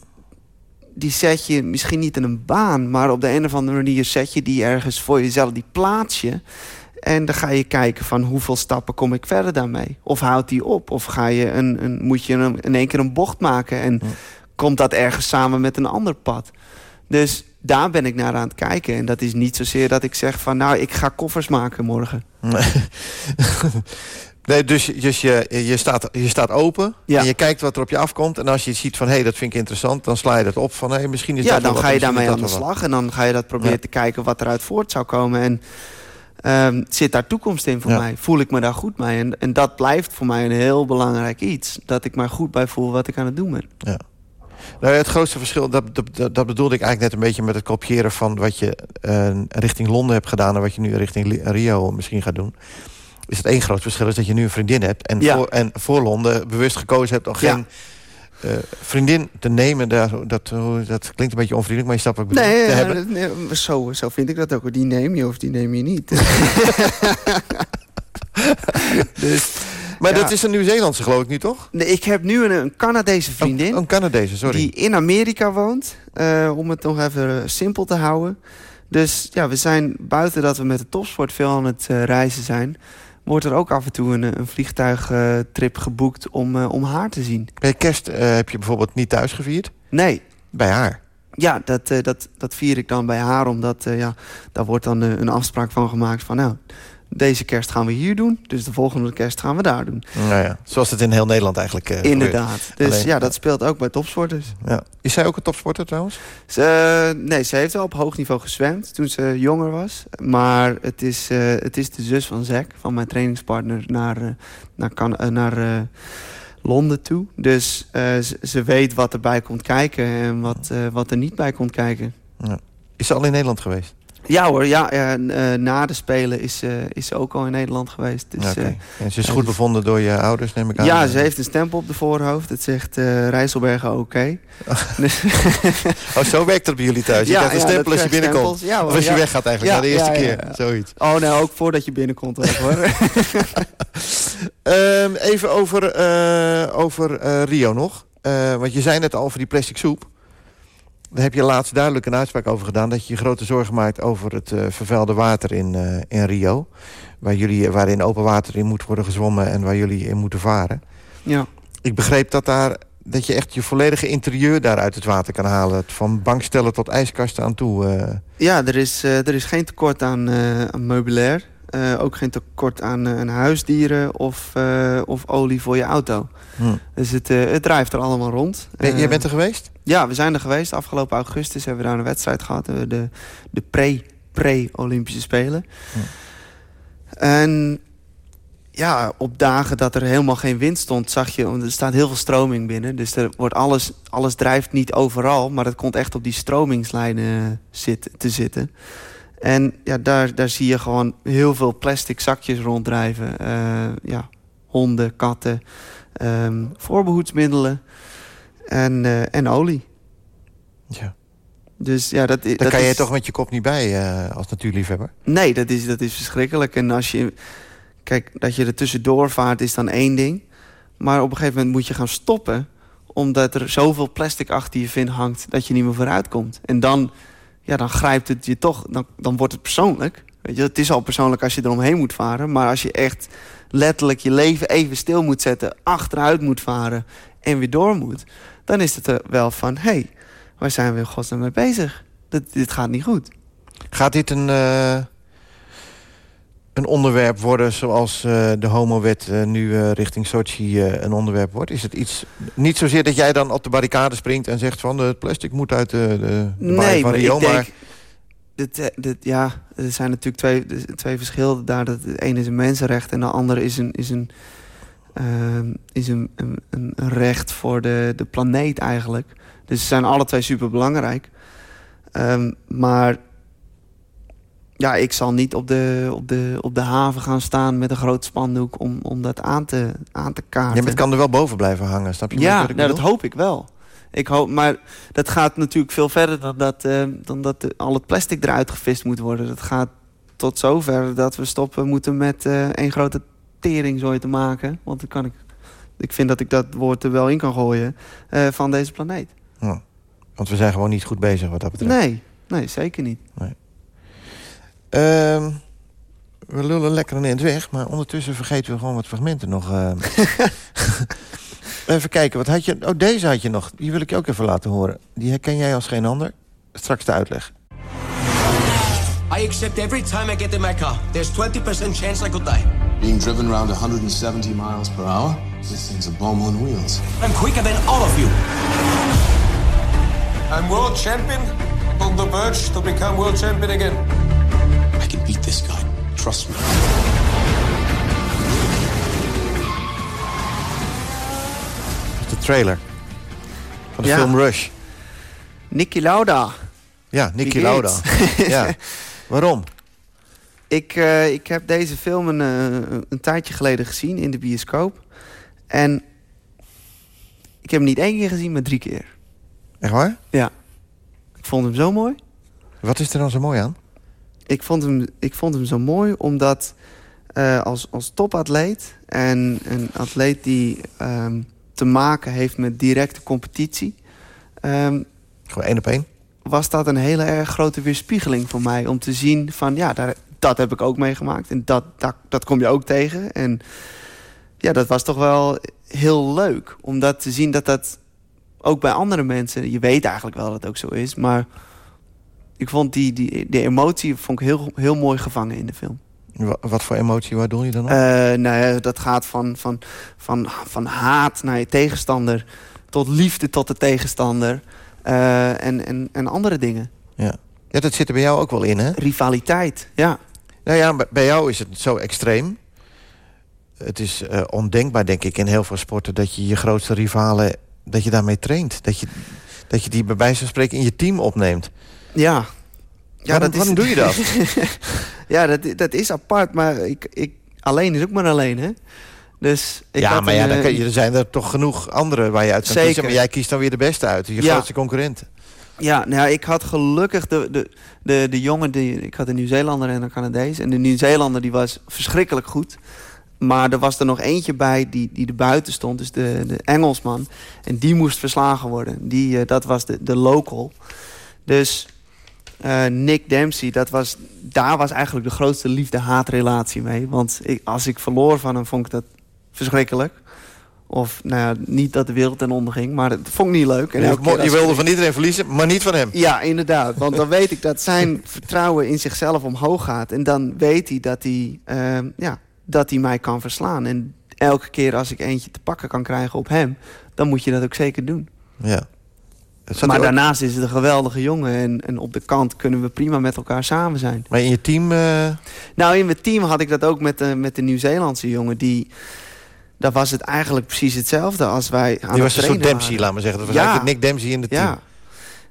F: die zet je misschien niet in een baan... maar op de een of andere manier zet je die ergens voor jezelf. Die plaats je. En dan ga je kijken van hoeveel stappen kom ik verder daarmee. Of houdt die op? Of ga je een, een, moet je een, in één keer een bocht maken... en komt dat ergens samen met een ander pad. Dus daar ben ik naar aan het kijken. En dat is niet zozeer dat ik zeg van... nou, ik ga koffers maken morgen.
E: Nee, dus, dus je, je, staat, je staat open
F: Ja.
E: en je kijkt wat er op je afkomt. En als je ziet van, hé, hey, dat vind ik interessant... dan sla je dat op van, hé, hey, misschien is
F: ja,
E: dat
F: dan ga je daarmee aan de
E: wat.
F: slag. En dan ga je dat proberen
E: Ja.
F: te kijken wat eruit voort zou komen. En ehm, zit daar toekomst in voor mij? Voel ik me daar goed mee? En, en dat blijft voor mij een heel belangrijk iets. Dat ik me goed bij voel wat ik aan het doen ben.
E: Ja. Nou, het grootste verschil, dat, dat, dat- bedoelde ik eigenlijk net een beetje... met het kopiëren van wat je eh, richting Londen hebt gedaan... en wat je nu richting Rio misschien gaat doen. Is het één groot verschil is dat je nu een vriendin hebt... en,
F: Ja.
E: voor, en voor Londen bewust gekozen hebt om
F: Ja.
E: geen eh, vriendin te nemen. Daar, dat, hoe- dat klinkt een beetje onvriendelijk, maar je snapt wat ik bedoel.
F: Nee,
E: te
F: ja,
E: hebben.
F: nee, zo, zo vind ik dat ook. Die neem je of die neem je niet. dus,
E: Maar
F: ja.
E: dat is een Nieuw-Zeelandse geloof ik nu, toch?
F: Nee, ik heb nu een, een Canadese vriendin.
E: Oh, een Canadese, sorry.
F: Die in Amerika woont. eh, om het nog even eh, simpel te houden. Dus ja, we zijn buiten dat we met de topsport veel aan het eh, reizen zijn. wordt er ook af en toe een, een vliegtuigtrip geboekt om, eh, om haar te zien.
E: Bij kerst eh, heb je bijvoorbeeld niet thuis gevierd?
F: Nee.
E: Bij haar?
F: Ja, dat, eh, dat, dat vier ik dan bij haar, omdat eh, ja, daar wordt dan eh, een afspraak van gemaakt van... nou, deze kerst gaan we hier doen, dus de volgende kerst gaan we daar doen.
E: Nou ja, zoals het in heel Nederland eigenlijk eh,
F: Inderdaad.
E: gebeurt.
F: Dus
E: Alleen-
F: ja, dat speelt ook bij topsporters.
E: Ja. Is zij ook een topsporter trouwens?
F: Ze, nee, ze heeft wel op hoog niveau gezwemd toen ze jonger was. Maar het is, eh, het is de zus van Zack, van mijn trainingspartner, naar, eh, naar, kan, naar Londen toe. Dus ze, ze weet wat erbij komt kijken en wat, wat er niet bij komt kijken.
E: Ja. Is ze al in Nederland geweest?
F: Ja hoor, ja, eh, na de Spelen is, eh, is ze ook al in Nederland geweest. Dus, eh,
E: en ze is goed
F: dus-
E: bevonden door je ouders, neem ik aan?
F: Ja, ze heeft een stempel op de voorhoofd. Het zegt Rijsselbergen oké. Dus-
E: Oh, zo werkt het bij jullie thuis. Je
F: Ja,
E: krijgt een
F: ja,
E: stempel
F: dat
E: als je binnenkomt. of als je weggaat eigenlijk,
F: Ja,
E: na de eerste keer. Zoiets.
F: Oh nee, ook voordat je binnenkomt ook hoor.
E: Ehm, even over, over Rio nog. Want je zei net al over die plastic soep. Daar heb je laatst duidelijk een uitspraak over gedaan... dat je je grote zorgen maakt over het eh, vervuilde water in, eh, in Rio. Waar jullie, waarin open water in moet worden gezwommen... en waar jullie in moeten varen.
F: Ja.
E: Ik begreep dat, daar, dat je echt je volledige interieur daar uit het water kan halen. Van bankstellen tot ijskasten aan toe. eh.
F: Ja, er is, er is geen tekort aan, aan meubilair. Eh, ook geen tekort aan, eh, aan huisdieren of, eh, of olie voor je auto.
E: Hm.
F: Dus het, het drijft er allemaal rond.
E: Ben- jij bent er geweest?
F: Ja, we zijn er geweest. Afgelopen augustus hebben we daar een wedstrijd gehad. eh, De, de pre- pre-Olympische Spelen. En ja, op dagen dat er helemaal geen wind stond, zag je... er staat heel veel stroming binnen. Dus er wordt alles, alles drijft niet overal... maar dat komt echt op die stromingslijnen zit, te zitten. En ja, daar, daar zie je gewoon heel veel plastic zakjes ronddrijven. Eh, ja, honden, katten, ehm, voorbehoedsmiddelen en, eh, en olie.
E: Ja.
F: Dus ja, dat,
E: Daar
F: dat
E: kan
F: is...
E: je toch met je kop niet bij eh, als natuurliefhebber?
F: Nee, dat is, dat is verschrikkelijk. En als je... Kijk, dat je er tussendoor vaart is dan één ding. Maar op een gegeven moment moet je gaan stoppen... omdat er zoveel plastic achter je vin hangt... dat je niet meer vooruit komt. En dan, ja, dan grijpt het je toch... Dan, dan wordt het persoonlijk. Weet je, het is al persoonlijk als je eromheen moet varen. Maar als je echt letterlijk je leven even stil moet zetten... achteruit moet varen en weer door moet... dan is het er wel van... hé, hey, waar zijn we in godsnaam mee bezig? Dat, dit gaat niet goed.
E: Gaat dit een, eh, een onderwerp worden zoals eh, de homowet eh, nu eh, richting Sochi een onderwerp wordt? Is het iets, niet zozeer dat jij dan op de barricade springt en zegt van het plastic moet uit de, de, de baai van
F: maar
E: Rio,
F: denk...
E: maar
F: Dit, dit, ja, er zijn natuurlijk twee, twee verschillen daar. Dat de ene is een mensenrecht en de andere is een, is een, ehm, is een, een, een recht voor de, de planeet eigenlijk. Dus ze zijn alle twee super belangrijk. maar ja, ik zal niet op de, op de, op de haven gaan staan met een groot spandoek om, om dat aan te, aan te kaarten.
E: ja, maar het kan er wel boven blijven hangen, snap je?
F: Ja, nou, dat hoop ik wel. Ik hoop, maar dat gaat natuurlijk veel verder dan dat, eh, dan dat eh, al het plastic eruit gevist moet worden. Dat gaat tot zover dat we stoppen moeten met eh één grote teringzooi te maken. Want dan kan ik, ik vind dat ik dat woord er wel in kan gooien eh, van deze planeet.
E: Ja. Want we zijn gewoon niet goed bezig wat dat betreft.
F: Nee, nee, zeker niet.
E: Ehm, we lullen lekker een eind weg, maar ondertussen vergeten we gewoon wat fragmenten nog. ehm. even kijken, wat had je... Oh, deze had je nog. Die wil ik je ook even laten horen. Die herken jij als geen ander. Straks de uitleg.
L: I accept every time I get in my car. There's 20% chance I could die.
M: Being driven around 170 miles per hour? This thing's a bomb on wheels.
L: I'm quicker than all of you.
B: I'm world champion, on the verge to become world champion again.
M: I can beat this guy. Trust me.
E: De trailer. Van de
F: Ja.
E: film Rush.
F: Nicky Lauda.
E: Ja, Nicky Lauda. ja. Waarom?
F: Ik, eh, ik heb deze film een, eh, een tijdje geleden gezien in de bioscoop. En ik heb hem niet één keer gezien, maar drie keer.
E: Echt waar?
F: Ja. Ik vond hem zo mooi.
E: Wat is er dan zo mooi aan?
F: Ik vond hem, ik vond hem zo mooi omdat eh, als, als topatleet... en een atleet die ehm, te maken heeft met directe competitie... ehm,
E: Gewoon één op één?
F: was dat een hele erg grote weerspiegeling voor mij. Om te zien van, ja, daar, dat heb ik ook meegemaakt. En dat, dat, dat kom je ook tegen. En ja, dat was toch wel heel leuk. Om dat te zien dat dat ook bij andere mensen... Je weet eigenlijk wel dat het ook zo is. Maar ik vond die, die, die emotie vond ik heel, heel mooi gevangen in de film.
E: Wat voor emotie, waar doe je dan op?
F: Uh, nou ja, dat gaat van, van, van, van haat naar je tegenstander... tot liefde tot de tegenstander. Uh, en, en, en andere dingen.
E: Ja. ja, dat zit er bij jou ook wel in, hè?
F: Rivaliteit, ja.
E: Nou ja, bij jou is het zo extreem. Het is uh, ondenkbaar, denk ik, in heel veel sporten... dat je je grootste rivalen, dat je daarmee traint. Dat je, dat je die bij wijze van spreken in je team opneemt.
F: Ja.
E: ja waarom, dat is... doe je dat?
F: ja, dat, dat is apart, maar ik, ik, alleen is ook maar alleen, hè? Dus ik
E: ja, maar ja, dan kan je, er zijn er toch genoeg anderen waar je uit kan
F: zeker.
E: kiezen. Maar jij kiest dan weer de beste uit, je
F: ja.
E: grootste concurrenten.
F: Ja, nou ja, ik had gelukkig de, de, de, de jongen... Die, ik had een Nieuw-Zeelander en een Canadees. En de Nieuw-Zeelander die was verschrikkelijk goed. Maar er was er nog eentje bij die, die er buiten stond. Dus de, de Engelsman. En die moest verslagen worden. Die, uh, dat was de, de local. Dus uh, Nick Dempsey, dat was, daar was eigenlijk de grootste liefde-haatrelatie mee. Want ik, als ik verloor van hem, vond ik dat verschrikkelijk. Of nou ja, niet dat de wereld ten onder ging, maar dat vond ik niet leuk.
E: En je, je wilde van iedereen verliezen, maar niet van hem.
F: Ja, inderdaad. Want dan weet ik dat zijn vertrouwen in zichzelf omhoog gaat. En dan weet hij dat hij, uh, ja, dat hij mij kan verslaan. En elke keer als ik eentje te pakken kan krijgen op hem... dan moet je dat ook zeker doen.
E: Ja.
F: Maar daarnaast is het een geweldige jongen. En, en op de kant kunnen we prima met elkaar samen zijn.
E: Maar in je team... Uh...
F: Nou, in mijn team had ik dat ook met de, met de Nieuw-Zeelandse jongen... die daar was het eigenlijk precies hetzelfde als wij aan
E: Die was een soort Dempsey, laat maar zeggen. Dat was ja. eigenlijk Nick Dempsey in het team.
F: Ja.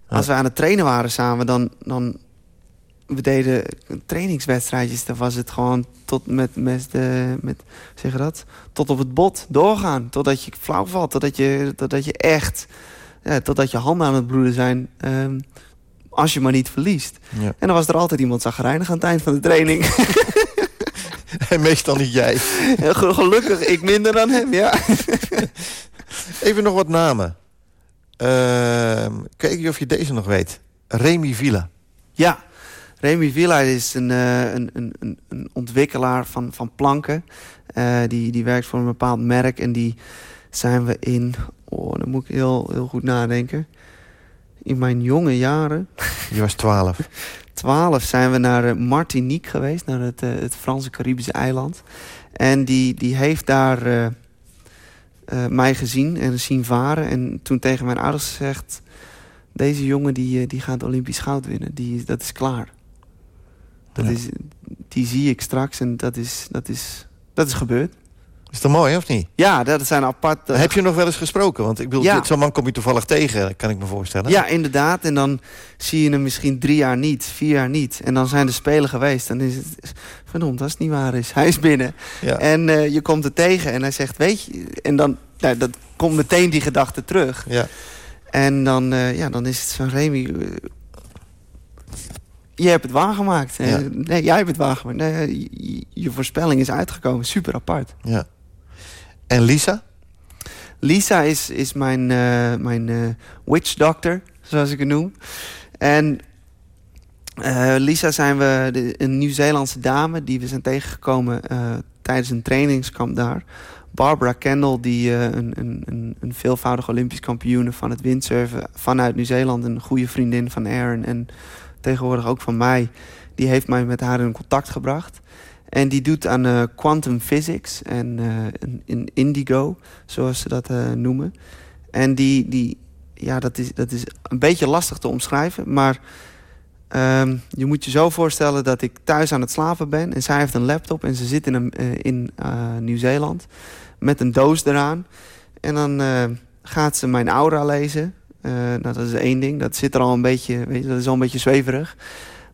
F: Als we aan het trainen waren samen, dan... dan we deden trainingswedstrijdjes. Dan was het gewoon tot met, met, de, met zeg dat? Tot op het bot doorgaan. Totdat je flauw valt. Totdat je, totdat je echt... Ja, totdat je handen aan het bloeden zijn. Um, als je maar niet verliest.
E: Ja.
F: En dan was er altijd iemand zagrijnig aan het eind van de training.
E: En meestal niet jij.
F: Gelukkig, ik minder dan hem, ja.
E: Even nog wat namen. Uh, kijk of je deze nog weet. Remy Villa.
F: Ja, Remy Villa is een, uh, een, een, een ontwikkelaar van, van planken. Uh, die, die werkt voor een bepaald merk. En die zijn we in... Oh, dan moet ik heel, heel goed nadenken. In mijn jonge jaren...
E: Je was twaalf.
F: 12 zijn we naar Martinique geweest, naar het, uh, het Franse Caribische eiland. En die, die heeft daar uh, uh, mij gezien en zien varen. En toen tegen mijn ouders gezegd... deze jongen die, die gaat Olympisch goud winnen. Die, dat is klaar. Dat
E: Ja.
F: is, die zie ik straks en dat is, dat is, dat is gebeurd.
E: Is dat mooi, of niet?
F: Ja, dat zijn apart...
E: Heb je nog wel eens gesproken? Want ik bedoel,
F: Ja.
E: zo'n man kom je toevallig tegen, kan ik me voorstellen.
F: Ja, inderdaad. En dan zie je hem misschien drie jaar niet, vier jaar niet. En dan zijn de Spelen geweest. Dan is het, verdomd, als het niet waar is. Hij is binnen.
E: Ja.
F: En eh, je komt er tegen en hij zegt, weet je... En dan, nou, dat komt meteen die gedachte terug.
E: Ja.
F: En dan, eh, ja, dan is het van Remy... eh, je hebt het waargemaakt. Eh,
E: Ja.
F: Nee, jij hebt het waargemaakt. Nee, je voorspelling is uitgekomen. Super apart.
E: ja. En Lisa?
F: Lisa is, is mijn, eh, mijn eh, witch doctor, zoals ik het noem. En eh, Lisa zijn we een Nieuw-Zeelandse dame die we zijn tegengekomen tijdens een trainingskamp daar. Barbara Kendall, die een, een, een, veelvoudig Olympisch kampioen van het windsurfen vanuit Nieuw-Zeeland, een goede vriendin van Aaron en tegenwoordig ook van mij, die heeft mij met haar in contact gebracht. En die doet aan eh, quantum physics en eh, in, in indigo, zoals ze dat eh, noemen. En die, die ja, dat is, dat is een beetje lastig te omschrijven, maar ehm, je moet je zo voorstellen dat ik thuis aan het slapen ben en zij heeft een laptop en ze zit in, een, eh, in eh, Nieuw-Zeeland met een doos eraan. En dan eh, gaat ze mijn aura lezen. Eh, nou, dat is één ding. Dat zit er al een beetje, weet je, dat is al een beetje zweverig.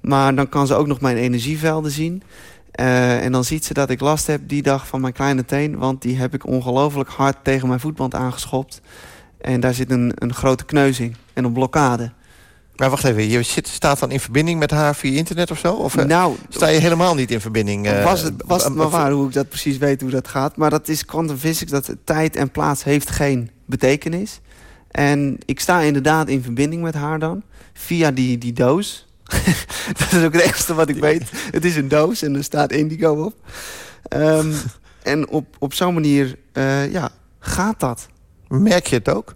F: Maar dan kan ze ook nog mijn energievelden zien. Eh, en dan ziet ze dat ik last heb die dag van mijn kleine teen. Want die heb ik ongelooflijk hard tegen mijn voetband aangeschopt. En daar zit een, een grote kneuzing en een blokkade.
E: Maar wacht even, je zit, staat dan in verbinding met haar via internet of zo? Of eh,
F: Nou,
E: sta je helemaal niet in verbinding? eh,
F: was het, was het
E: eh,
F: maar waar hoe ik dat precies weet hoe dat gaat. Maar dat is quantum physics, dat tijd en plaats heeft geen betekenis. En ik sta inderdaad in verbinding met haar dan. Via die, die doos. dat is ook het enige wat ik weet. Het is een doos en er staat Indigo op. Ehm, en op, op zo'n manier, uh, ja, gaat dat.
E: Merk je het ook?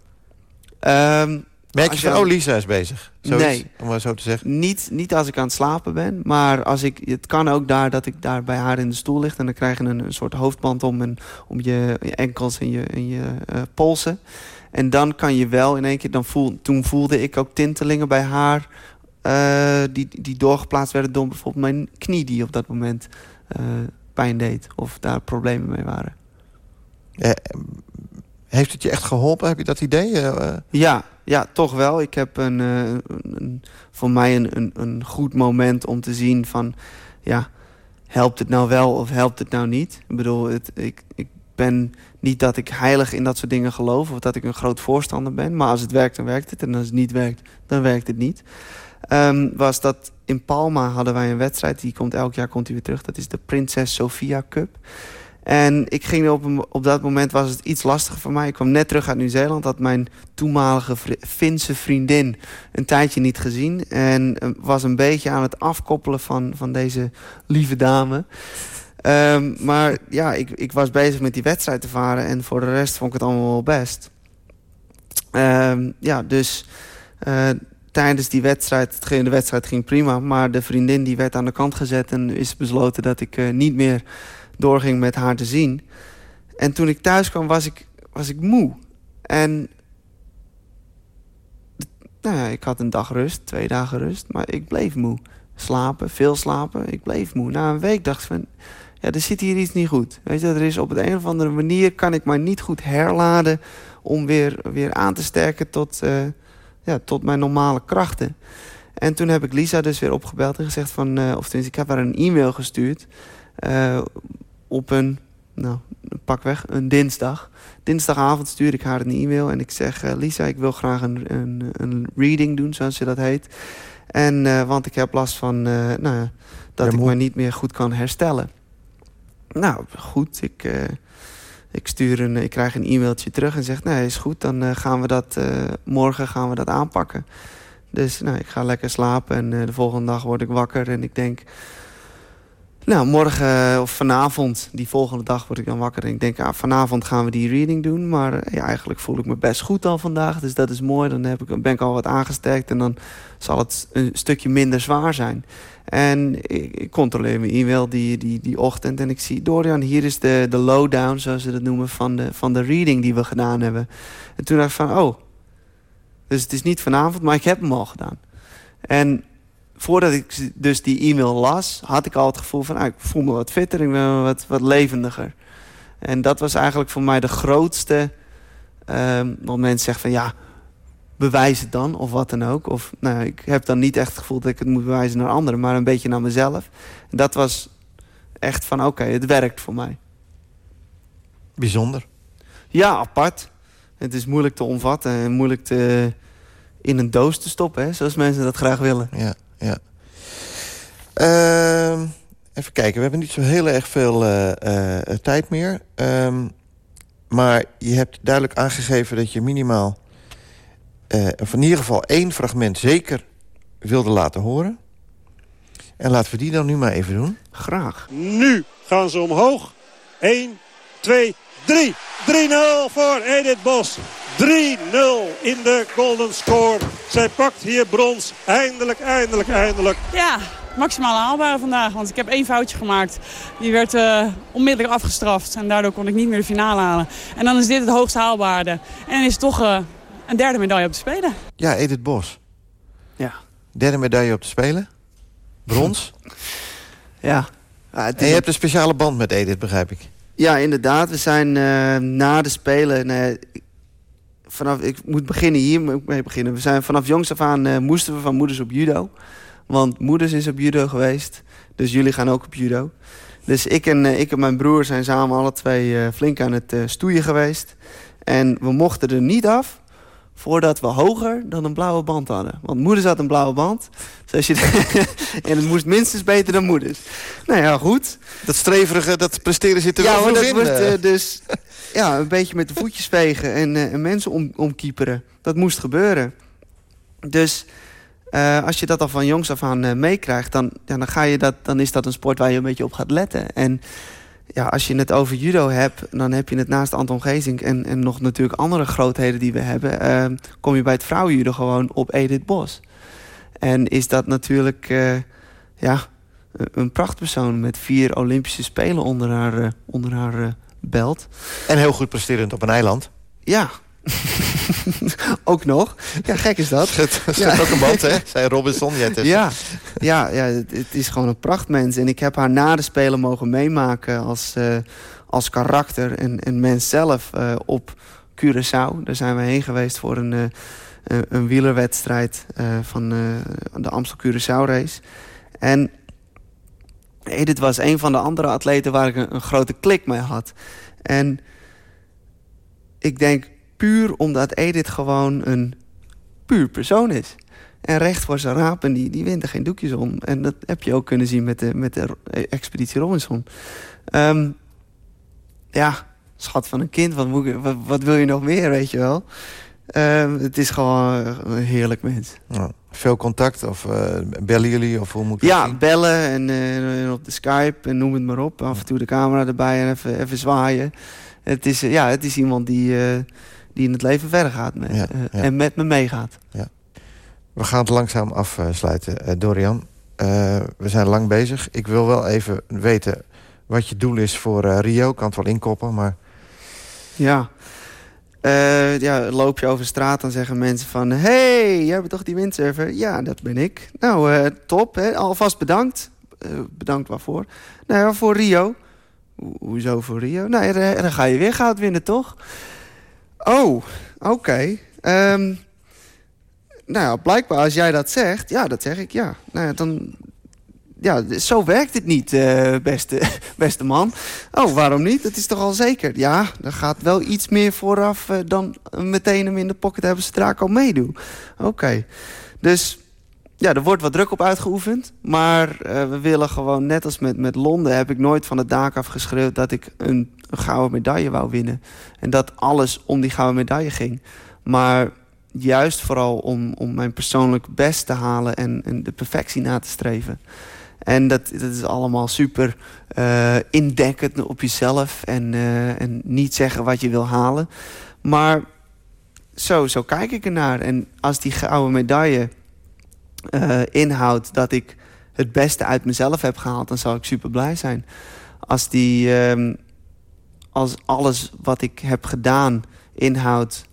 F: Um,
E: Merk je van, oh, Lisa is bezig?
F: Zoiets, nee.
E: Om maar zo te zeggen.
F: Niet, niet als ik aan het slapen ben. Maar als ik, het kan ook daar dat ik daar bij haar in de stoel lig. En dan krijg je een, een soort hoofdband om, en, om je, je enkels en je, en je uh, polsen. En dan kan je wel in één keer... Dan voel, toen voelde ik ook tintelingen bij haar... Uh, die, die doorgeplaatst werden door bijvoorbeeld mijn knie... die op dat moment uh, pijn deed. Of daar problemen mee waren.
E: heeft het je echt geholpen? Heb je dat idee?
F: Ja, ja, toch wel. Ik heb een, een voor mij een, een, een, goed moment om te zien van... ja, helpt het nou wel of helpt het nou niet? Ik bedoel, het, ik, ik ben niet dat ik heilig in dat soort dingen geloof... of dat ik een groot voorstander ben. Maar als het werkt, dan werkt het. En als het niet werkt, dan werkt het niet. Um, was dat in Palma hadden wij een wedstrijd. Die komt elk jaar komt die weer terug. Dat is de Prinses Sofia Cup. En ik ging op, op dat moment was het iets lastiger voor mij. Ik kwam net terug uit Nieuw-Zeeland. Had mijn toenmalige Finse vriendin een tijdje niet gezien. En uh, was een beetje aan het afkoppelen van, van deze lieve dame. Um, maar ja, ik, ik was bezig met die wedstrijd te varen. En voor de rest vond ik het allemaal wel best. Ja, dus uh, tijdens die wedstrijd, de wedstrijd ging prima. Maar de vriendin die werd aan de kant gezet en is besloten dat ik uh, niet meer doorging met haar te zien. En toen ik thuis kwam was ik, was ik moe. En nou ja, ik had een dag rust, twee dagen rust, maar ik bleef moe. Slapen, veel slapen, ik bleef moe. Na een week dacht ik van, ja, er zit hier iets niet goed. Weet je, er is op een of andere manier kan ik maar niet goed herladen om weer, weer aan te sterken tot, uh, ja, tot mijn normale krachten. En toen heb ik Lisa dus weer opgebeld en gezegd van, uh, of tenminste, ik heb haar een e-mail gestuurd. Uh, op een, nou, pak weg, een dinsdag. Dinsdagavond stuur ik haar een e-mail en ik zeg... Uh, Lisa, ik wil graag een, een, een reading doen, zoals ze dat heet. En, want ik heb last van, nou, dat ik me niet meer goed kan herstellen. Nou, goed, ik, ik, stuur een, ik krijg een e-mailtje terug en zeg... nee, is goed, dan gaan we dat, morgen gaan we dat aanpakken. Dus nou, ik ga lekker slapen en de volgende dag word ik wakker en ik denk... Nou, morgen eh, of vanavond, die volgende dag word ik dan wakker. En ik denk, ah, vanavond gaan we die reading doen. Maar eh, ja, eigenlijk voel ik me best goed al vandaag. Dus dat is mooi. Dan heb ik, ben ik al wat aangesterkt. En dan zal het een stukje minder zwaar zijn. En ik, controleer mijn e-mail die, die, die ochtend. En ik zie, Dorian, hier is de, de lowdown, zoals ze dat noemen, van de, van de reading die we gedaan hebben. En toen dacht ik van, oh. Dus het is niet vanavond, maar ik heb hem al gedaan. En voordat ik dus die e-mail las, had ik al het gevoel van... Ah, ik voel me wat fitter, ik ben wat, wat levendiger. En dat was eigenlijk voor mij de grootste... Um, want mensen zeggen van ja, bewijs het dan, of wat dan ook. Of nou, ik heb dan niet echt het gevoel dat ik het moet bewijzen naar anderen... maar een beetje naar mezelf. En dat was echt van oké, okay, het werkt voor mij.
E: Bijzonder.
F: Ja, apart. Het is moeilijk te omvatten en moeilijk te, in een doos te stoppen, hè, zoals mensen dat graag willen.
E: Ja ja. Uh, even kijken, we hebben niet zo heel erg veel uh, uh, tijd meer. Um, maar je hebt duidelijk aangegeven dat je minimaal... Uh, in ieder geval één fragment zeker wilde laten horen. En laten we die dan nu maar even doen.
F: Graag.
N: Nu gaan ze omhoog. 1, 2, 3. 3-0 voor Edith Bos. 3-0 in de golden score. Zij pakt hier brons. Eindelijk, eindelijk, eindelijk.
O: Ja, maximale haalbare vandaag. Want ik heb één foutje gemaakt. Die werd uh, onmiddellijk afgestraft. En daardoor kon ik niet meer de finale halen. En dan is dit het hoogste haalbare. En dan is het toch uh, een derde medaille op te spelen.
E: Ja, Edith Bos.
F: Ja.
E: Derde medaille op te spelen. Brons.
F: ja.
E: ja en je hebt een speciale band met Edith, begrijp ik.
F: Ja, inderdaad. We zijn uh, na de Spelen... Vanaf, ik moet beginnen hier mee beginnen. We zijn vanaf jongs af aan uh, moesten we van moeders op judo. Want moeders is op judo geweest. Dus jullie gaan ook op judo. Dus ik en, uh, ik en mijn broer zijn samen alle twee uh, flink aan het stoeien geweest. En we mochten er niet af voordat we hoger dan een blauwe band hadden. Want moeders had een blauwe band. Dus je en het moest minstens beter dan moeders. Nou ja, goed.
E: Dat streverige, dat presteren zit er ja, wel
F: dat Wordt, dus ja, een beetje met de voetjes vegen en, uh, en mensen om, omkieperen. Dat moest gebeuren. Dus Eh, als je dat al van jongs af aan eh, meekrijgt, dan, ja, dan, ga je dat, dan is dat een sport waar je een beetje op gaat letten. En ja, als je het over judo hebt, dan heb je het naast Anton Gezink en, en nog natuurlijk andere grootheden die we hebben, eh, kom je bij het vrouwenjudo gewoon op Edith Bos. En is dat natuurlijk ja, een prachtpersoon met vier Olympische Spelen onder haar, onder haar belt.
E: En heel goed presterend op een eiland.
F: Ja, ook nog. Ja, gek is dat.
E: Het ja. ook een band, hè? Zei Robinson.
F: Ja, ja, ja het, het, is gewoon een prachtmens. En ik heb haar na de Spelen mogen meemaken als, uh, als karakter en, en mens zelf uh, op Curaçao. Daar zijn we heen geweest voor een, uh, een wielerwedstrijd van de Amstel-Curaçao race. En Edith was een van de andere atleten waar ik een, grote klik mee had. En ik denk, Puur omdat Edith gewoon een puur persoon is. En recht voor zijn raap en die, die wint er geen doekjes om. En dat heb je ook kunnen zien met de, met de Expeditie Robinson. Um, ja, schat van een kind, wat, wil je nog meer, weet je wel? Um, het is gewoon een heerlijk mens.
E: Ja, veel contact of uh, bellen jullie of hoe moet ik
F: Ja, bellen en, uh, op de Skype en noem het maar op. Af en toe de camera erbij en even, even zwaaien. Het is, uh, ja, het is iemand die die in het leven verder gaat met, eh, en met me meegaat.
E: Ja. We gaan het langzaam afsluiten, Dorian. We zijn lang bezig. Ik wil wel even weten wat je doel is voor Rio. Ik kan het wel inkoppen, maar...
F: Ja. Ja, loop je over straat, dan zeggen mensen van... hey, jij bent toch die windsurfer? Ja, dat ben ik. Nou, top. Hè? Alvast bedankt. bedankt waarvoor? Nou voor Rio. hoezo voor Rio? Nou, dan ga je weer goud winnen, toch? Oh, oké. Ehm, nou blijkbaar als jij dat zegt, ja, dat zeg ik, ja. Nou ja, dan... Ja, zo werkt het niet, uh, beste, beste man. Oh, waarom niet? Dat is toch al zeker? Ja, er gaat wel iets meer vooraf uh, dan meteen hem in de pocket hebben zodra ik al meedoe. Oké. Dus ja, er wordt wat druk op uitgeoefend. Maar uh, we willen gewoon, net als met, met Londen... heb ik nooit van het daak afgeschreeuwd dat ik een een gouden medaille wou winnen. En dat alles om die gouden medaille ging. Maar juist vooral om, om mijn persoonlijk best te halen en, en de perfectie na te streven. En dat, is allemaal super uh, indekkend op jezelf en, uh, en niet zeggen wat je wil halen. Maar zo, zo kijk ik ernaar. En als die gouden medaille uh, inhoudt dat ik het beste uit mezelf heb gehaald... dan zal ik super blij zijn. Als die uh, als alles wat ik heb gedaan inhoudt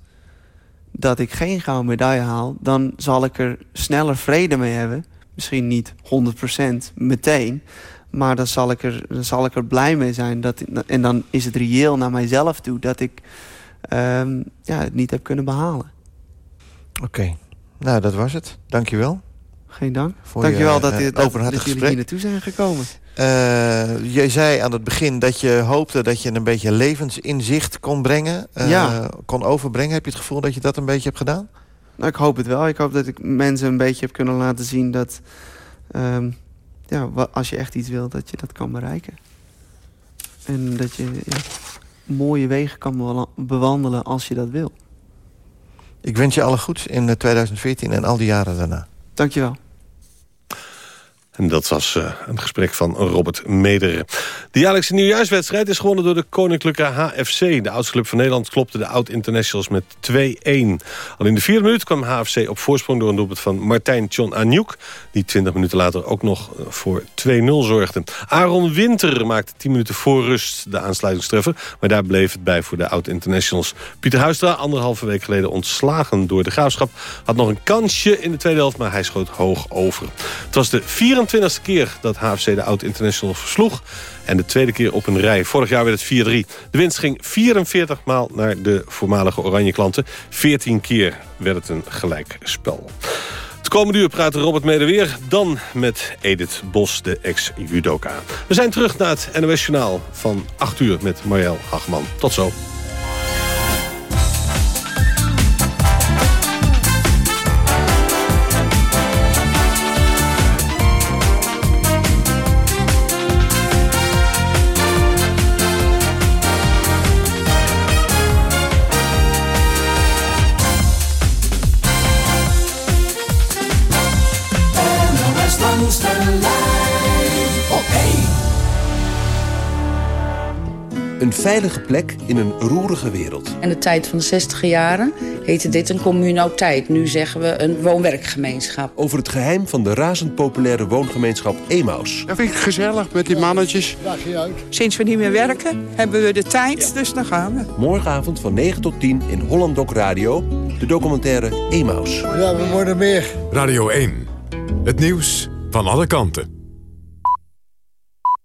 F: dat ik geen gouden medaille haal... dan zal ik er sneller vrede mee hebben. Misschien niet 100% meteen. Maar dan zal ik er, dan zal ik er blij mee zijn. Dat, en dan is het reëel naar mijzelf toe dat ik um, ja, het niet heb kunnen behalen.
E: Oké, nou dat was het. Dankjewel.
F: Geen dank. Voor Dankjewel je, dat, uh, dat, dat jullie hier naartoe zijn gekomen.
E: Uh, je zei aan het begin dat je hoopte dat je een beetje levensinzicht kon brengen. Uh, ja. Kon overbrengen. Heb je het gevoel dat je dat een beetje hebt gedaan?
F: Nou, ik hoop het wel. Ik hoop dat ik mensen een beetje heb kunnen laten zien dat... Um, ja, als je echt iets wil, dat je dat kan bereiken. En dat je ja, mooie wegen kan bewandelen als je dat wil.
E: Ik wens je alle goeds in 2014 en al die jaren daarna.
F: Dankjewel.
D: En dat was uh, een gesprek van Robert Mederen. De jaarlijkse nieuwjaarswedstrijd is gewonnen door de Koninklijke HFC. De oudste club van Nederland klopte de oud-internationals met 2-1. Al in de vierde minuut kwam HFC op voorsprong door een doelpunt van Martijn John Anjouk... die 20 minuten later ook nog voor 2-0 zorgde. Aaron Winter maakte 10 minuten voor rust de aansluitingstreffer... maar daar bleef het bij voor de oud-internationals. Pieter Huistra, anderhalve week geleden ontslagen door de Graafschap... had nog een kansje in de tweede helft, maar hij schoot hoog over. Het was de 24 24e keer dat HFC de oud-international versloeg. En de tweede keer op een rij. Vorig jaar werd het 4-3. De winst ging 44 maal naar de voormalige oranje klanten. 14 keer werd het een gelijkspel. Het komende uur praat Robert Mede weer. Dan met Edith Bos, de ex-judoka. We zijn terug naar het NOS Journaal van 8 uur met Marielle Hagman. Tot zo.
P: Een veilige plek in een roerige wereld.
Q: In de tijd van de 60 jaren heette dit een communauteit. Nu zeggen we een woonwerkgemeenschap.
P: Over het geheim van de razend populaire woongemeenschap Emaus.
R: Dat vind ik gezellig met die mannetjes.
S: Sinds we niet meer werken, hebben we de tijd, dus dan gaan we.
P: Morgenavond van 9 tot 10 in Holland Doc Radio. De documentaire Emaus.
T: Ja, we worden meer.
C: Radio 1. Het nieuws van alle kanten.